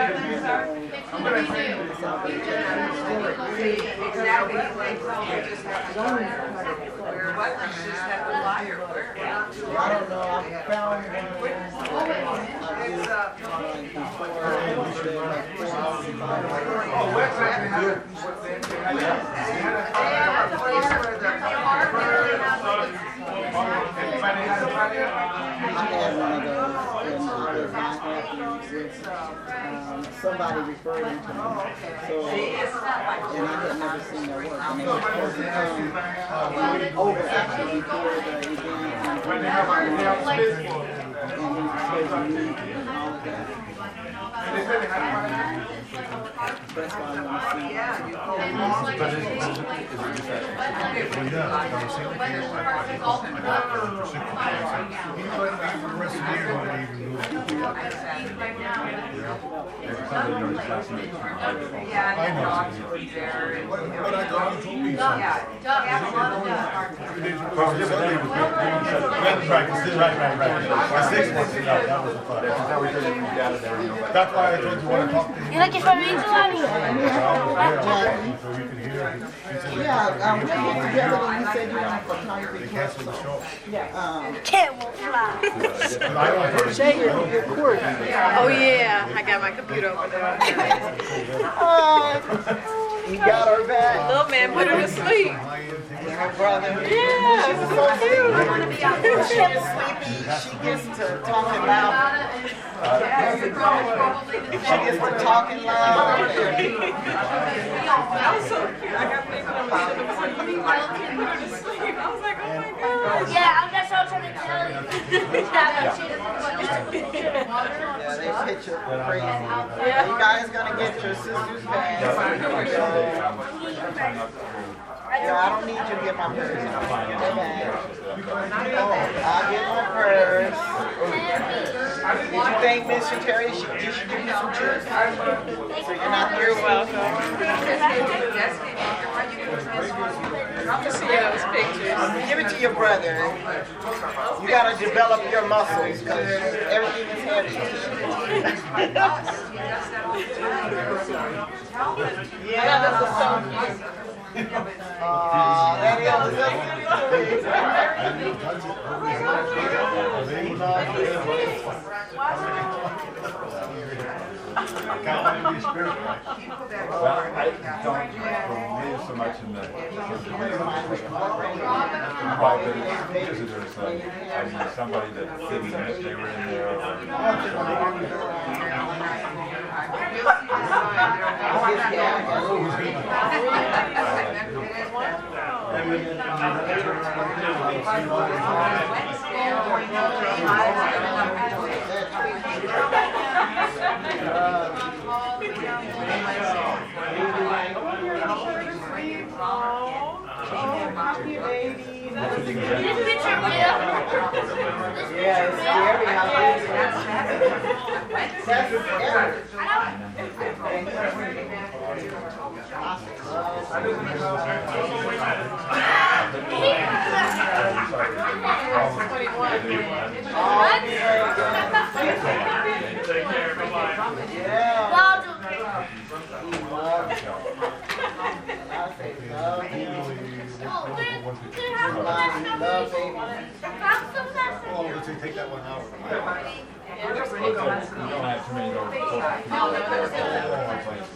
have to liar, where? I don't know, they have. A place where the car really has Everybody has a party? I had one of those, and I did not have to use it. Um, somebody referred them to me, so, and I had never seen their work, and they were supposed to come over actually before the event, and When they have, they have space and we were supposed to meet and all of that. They said they had a party. That's why I want to see. Yeah, you go. And it's like a big, like, but like, but the park is all fire right now. Right now. Yeah, and the dogs were there, and, you know, yeah, Duck. yeah, a lot of them. Right, right, right, right. My six months, yeah, that was a fun. That's how we get it data there, you know. That's why I told you want to talk to him. You like it from me, Jelani? So you can hear. He Yeah, we get together and you said you want a photography They class. canceled the show. Um, Cat will fly. But I don't. Shay, your, your cord. Oh, yeah, I got my computer over there. Oh, you got her back. Little man put her to sleep. Brother. Yeah, She's so cute. She gets sleepy. She gets to talking loud. She gets to talking loud. That was so cute. I got to sleep. I was like, oh my god. Yeah, that's what I'm trying to tell you. That she doesn't Yeah, they picture crazy. You guys gonna get your sister's bag. Yeah, I don't need you to get my purse. Uh, my. Oh, I'll get my purse. Did you think Miss Terry should, you should give you some chips? You're not, you're welcome. Let me see those pictures. Give it to your brother. You gotta develop your muscles, cause everything is heavy. Yeah, this is so cute. Aw, that is so Well, I don't believe so much in the, private visitors, uh, I mean, somebody that didn't admit they were in there. Yeah, it's scary how it is. That's scary. Take care, bye-bye. Yeah. He loves it. I say love him. Somebody love baby. Oh, let's take that one out. You have too many of.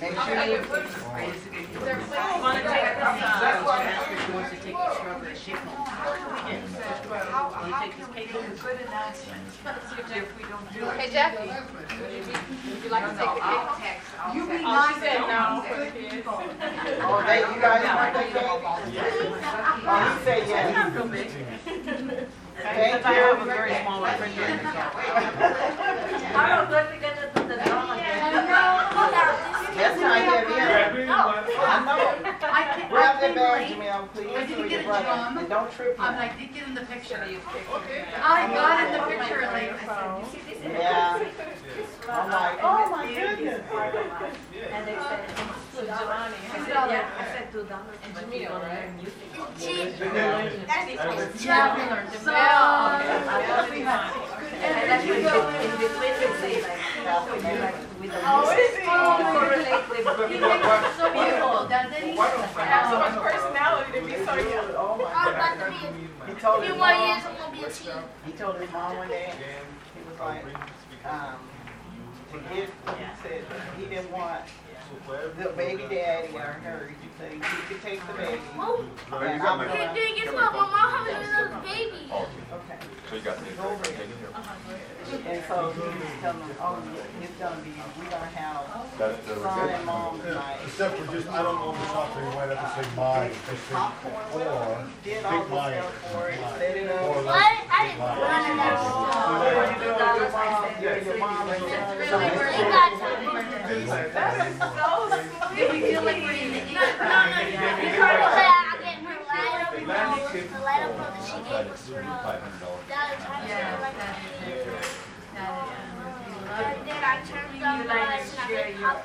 Make sure you. Want to take this, uh, she wants to take the strawberry shake home. You take this cake home? Hey Jackie, would you, be, would you like to take the cake? You be Oh, nice and no good for the kids. Oh, they, you guys want that cake? Oh, he said yes. Real big. Thank Because I have a very small refrigerator, so. That's not heavy. I know. I can't, Grab I that bag, think Jamil, please, I for didn't your get a brother. drum. And don't trip I'm him. like, did get in the picture. I oh, got in the picture like, I said, you see this? Yeah. I'm like, oh my goodness. And they said, to Giovanni. I said, all that. I. And? Traveler, so. When in between they say like, with the Oh, music. he? Correlate with He makes it so beautiful, doesn't he? Have so much personality to be so young. Oh my I'm to be, He told in one I'm gonna be a teen. he told his mom one day, he was like, um, to get, he said, he didn't want the baby daddy or her, you said he could take the baby. Oh, And I'm hey, gonna, dude, guess what? My mom having another baby. okay. So you got the, taken care of. And so he was telling them, oh, it's gonna be, we're gonna have oh. That's son and mom tonight. Except for just, I don't know if it's out there, you might have to say mine, just say, Popcorn, whatever, or, did all take the mine. stuff for it, set it up. What? I didn't want to know. Your mom, your, your mom and son. You got to. So Did we feel like we're in the No, no, no. I get her light up, the light up that she gave us for uh, Five hundred dollars. Dollar Tree, Yeah, like that is, that And then I turned is. on You the like lights to and I share made your, popcorn. I mean, uh, your And other. put that See, on my, if I'm doing this on my phone, I can make a Stop, little gentleman. Yeah, absolutely. Get out and everything. So you dropped it. Because over there, I know. And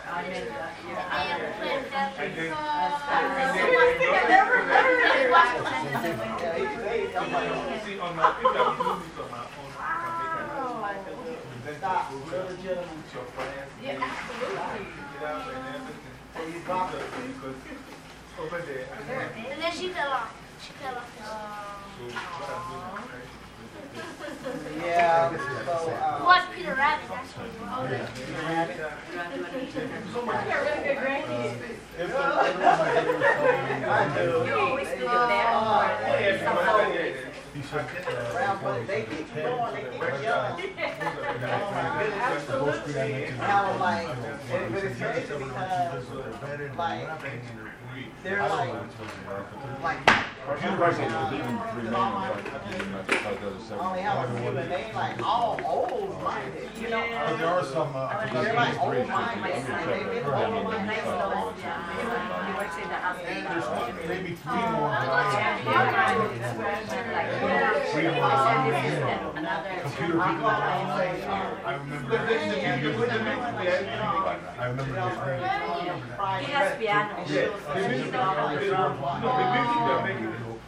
then she fell off. She fell off. Um, so what I'm doing, right? Yeah, so, uh. Watch Peter Rabbit, that's what it was. I got really good grandkids. if the, I I do. You always do your best or some hoes. he said, Around, but they keep going, they keep young. Absolutely. Now, like, it- but it's crazy because, like, they're like, like, Two questions, if even remain, like, even much like the other seven. only have a few, and they like all old minded, you know? But there are some, uh, I forgot They're the like name. old minded, and they've been old minded Nice for a long though. time. He works in the hospital. There's maybe three more that I. Like, free one. Computer people. I remember. I remember his name. He has piano.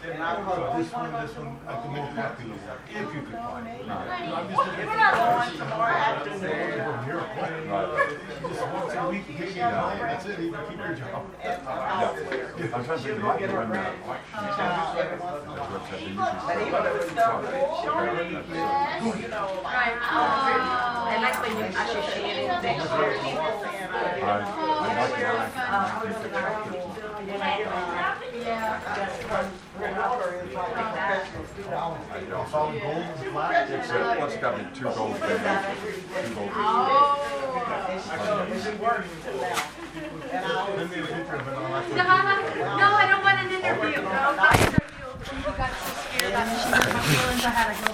And I thought this one, this one, like the more popular one, if you could find it. I'm just looking We're not going tomorrow afternoon. from your plan. Just once a week, get you down, that's it, you can keep your job. I'm trying to think, it might be when the election is on. That's what they usually But say. even if it's done showing, you know, like. Oh. I like when you associate it next year. I, I like the election. It's all gold and flat. It's, what's got me two gold two gold. Oh. And she, she works too I always. Send me a picture it, I'll No, I don't want an interview. No, not interview. She got so scared that she hurt my feelings. I had to go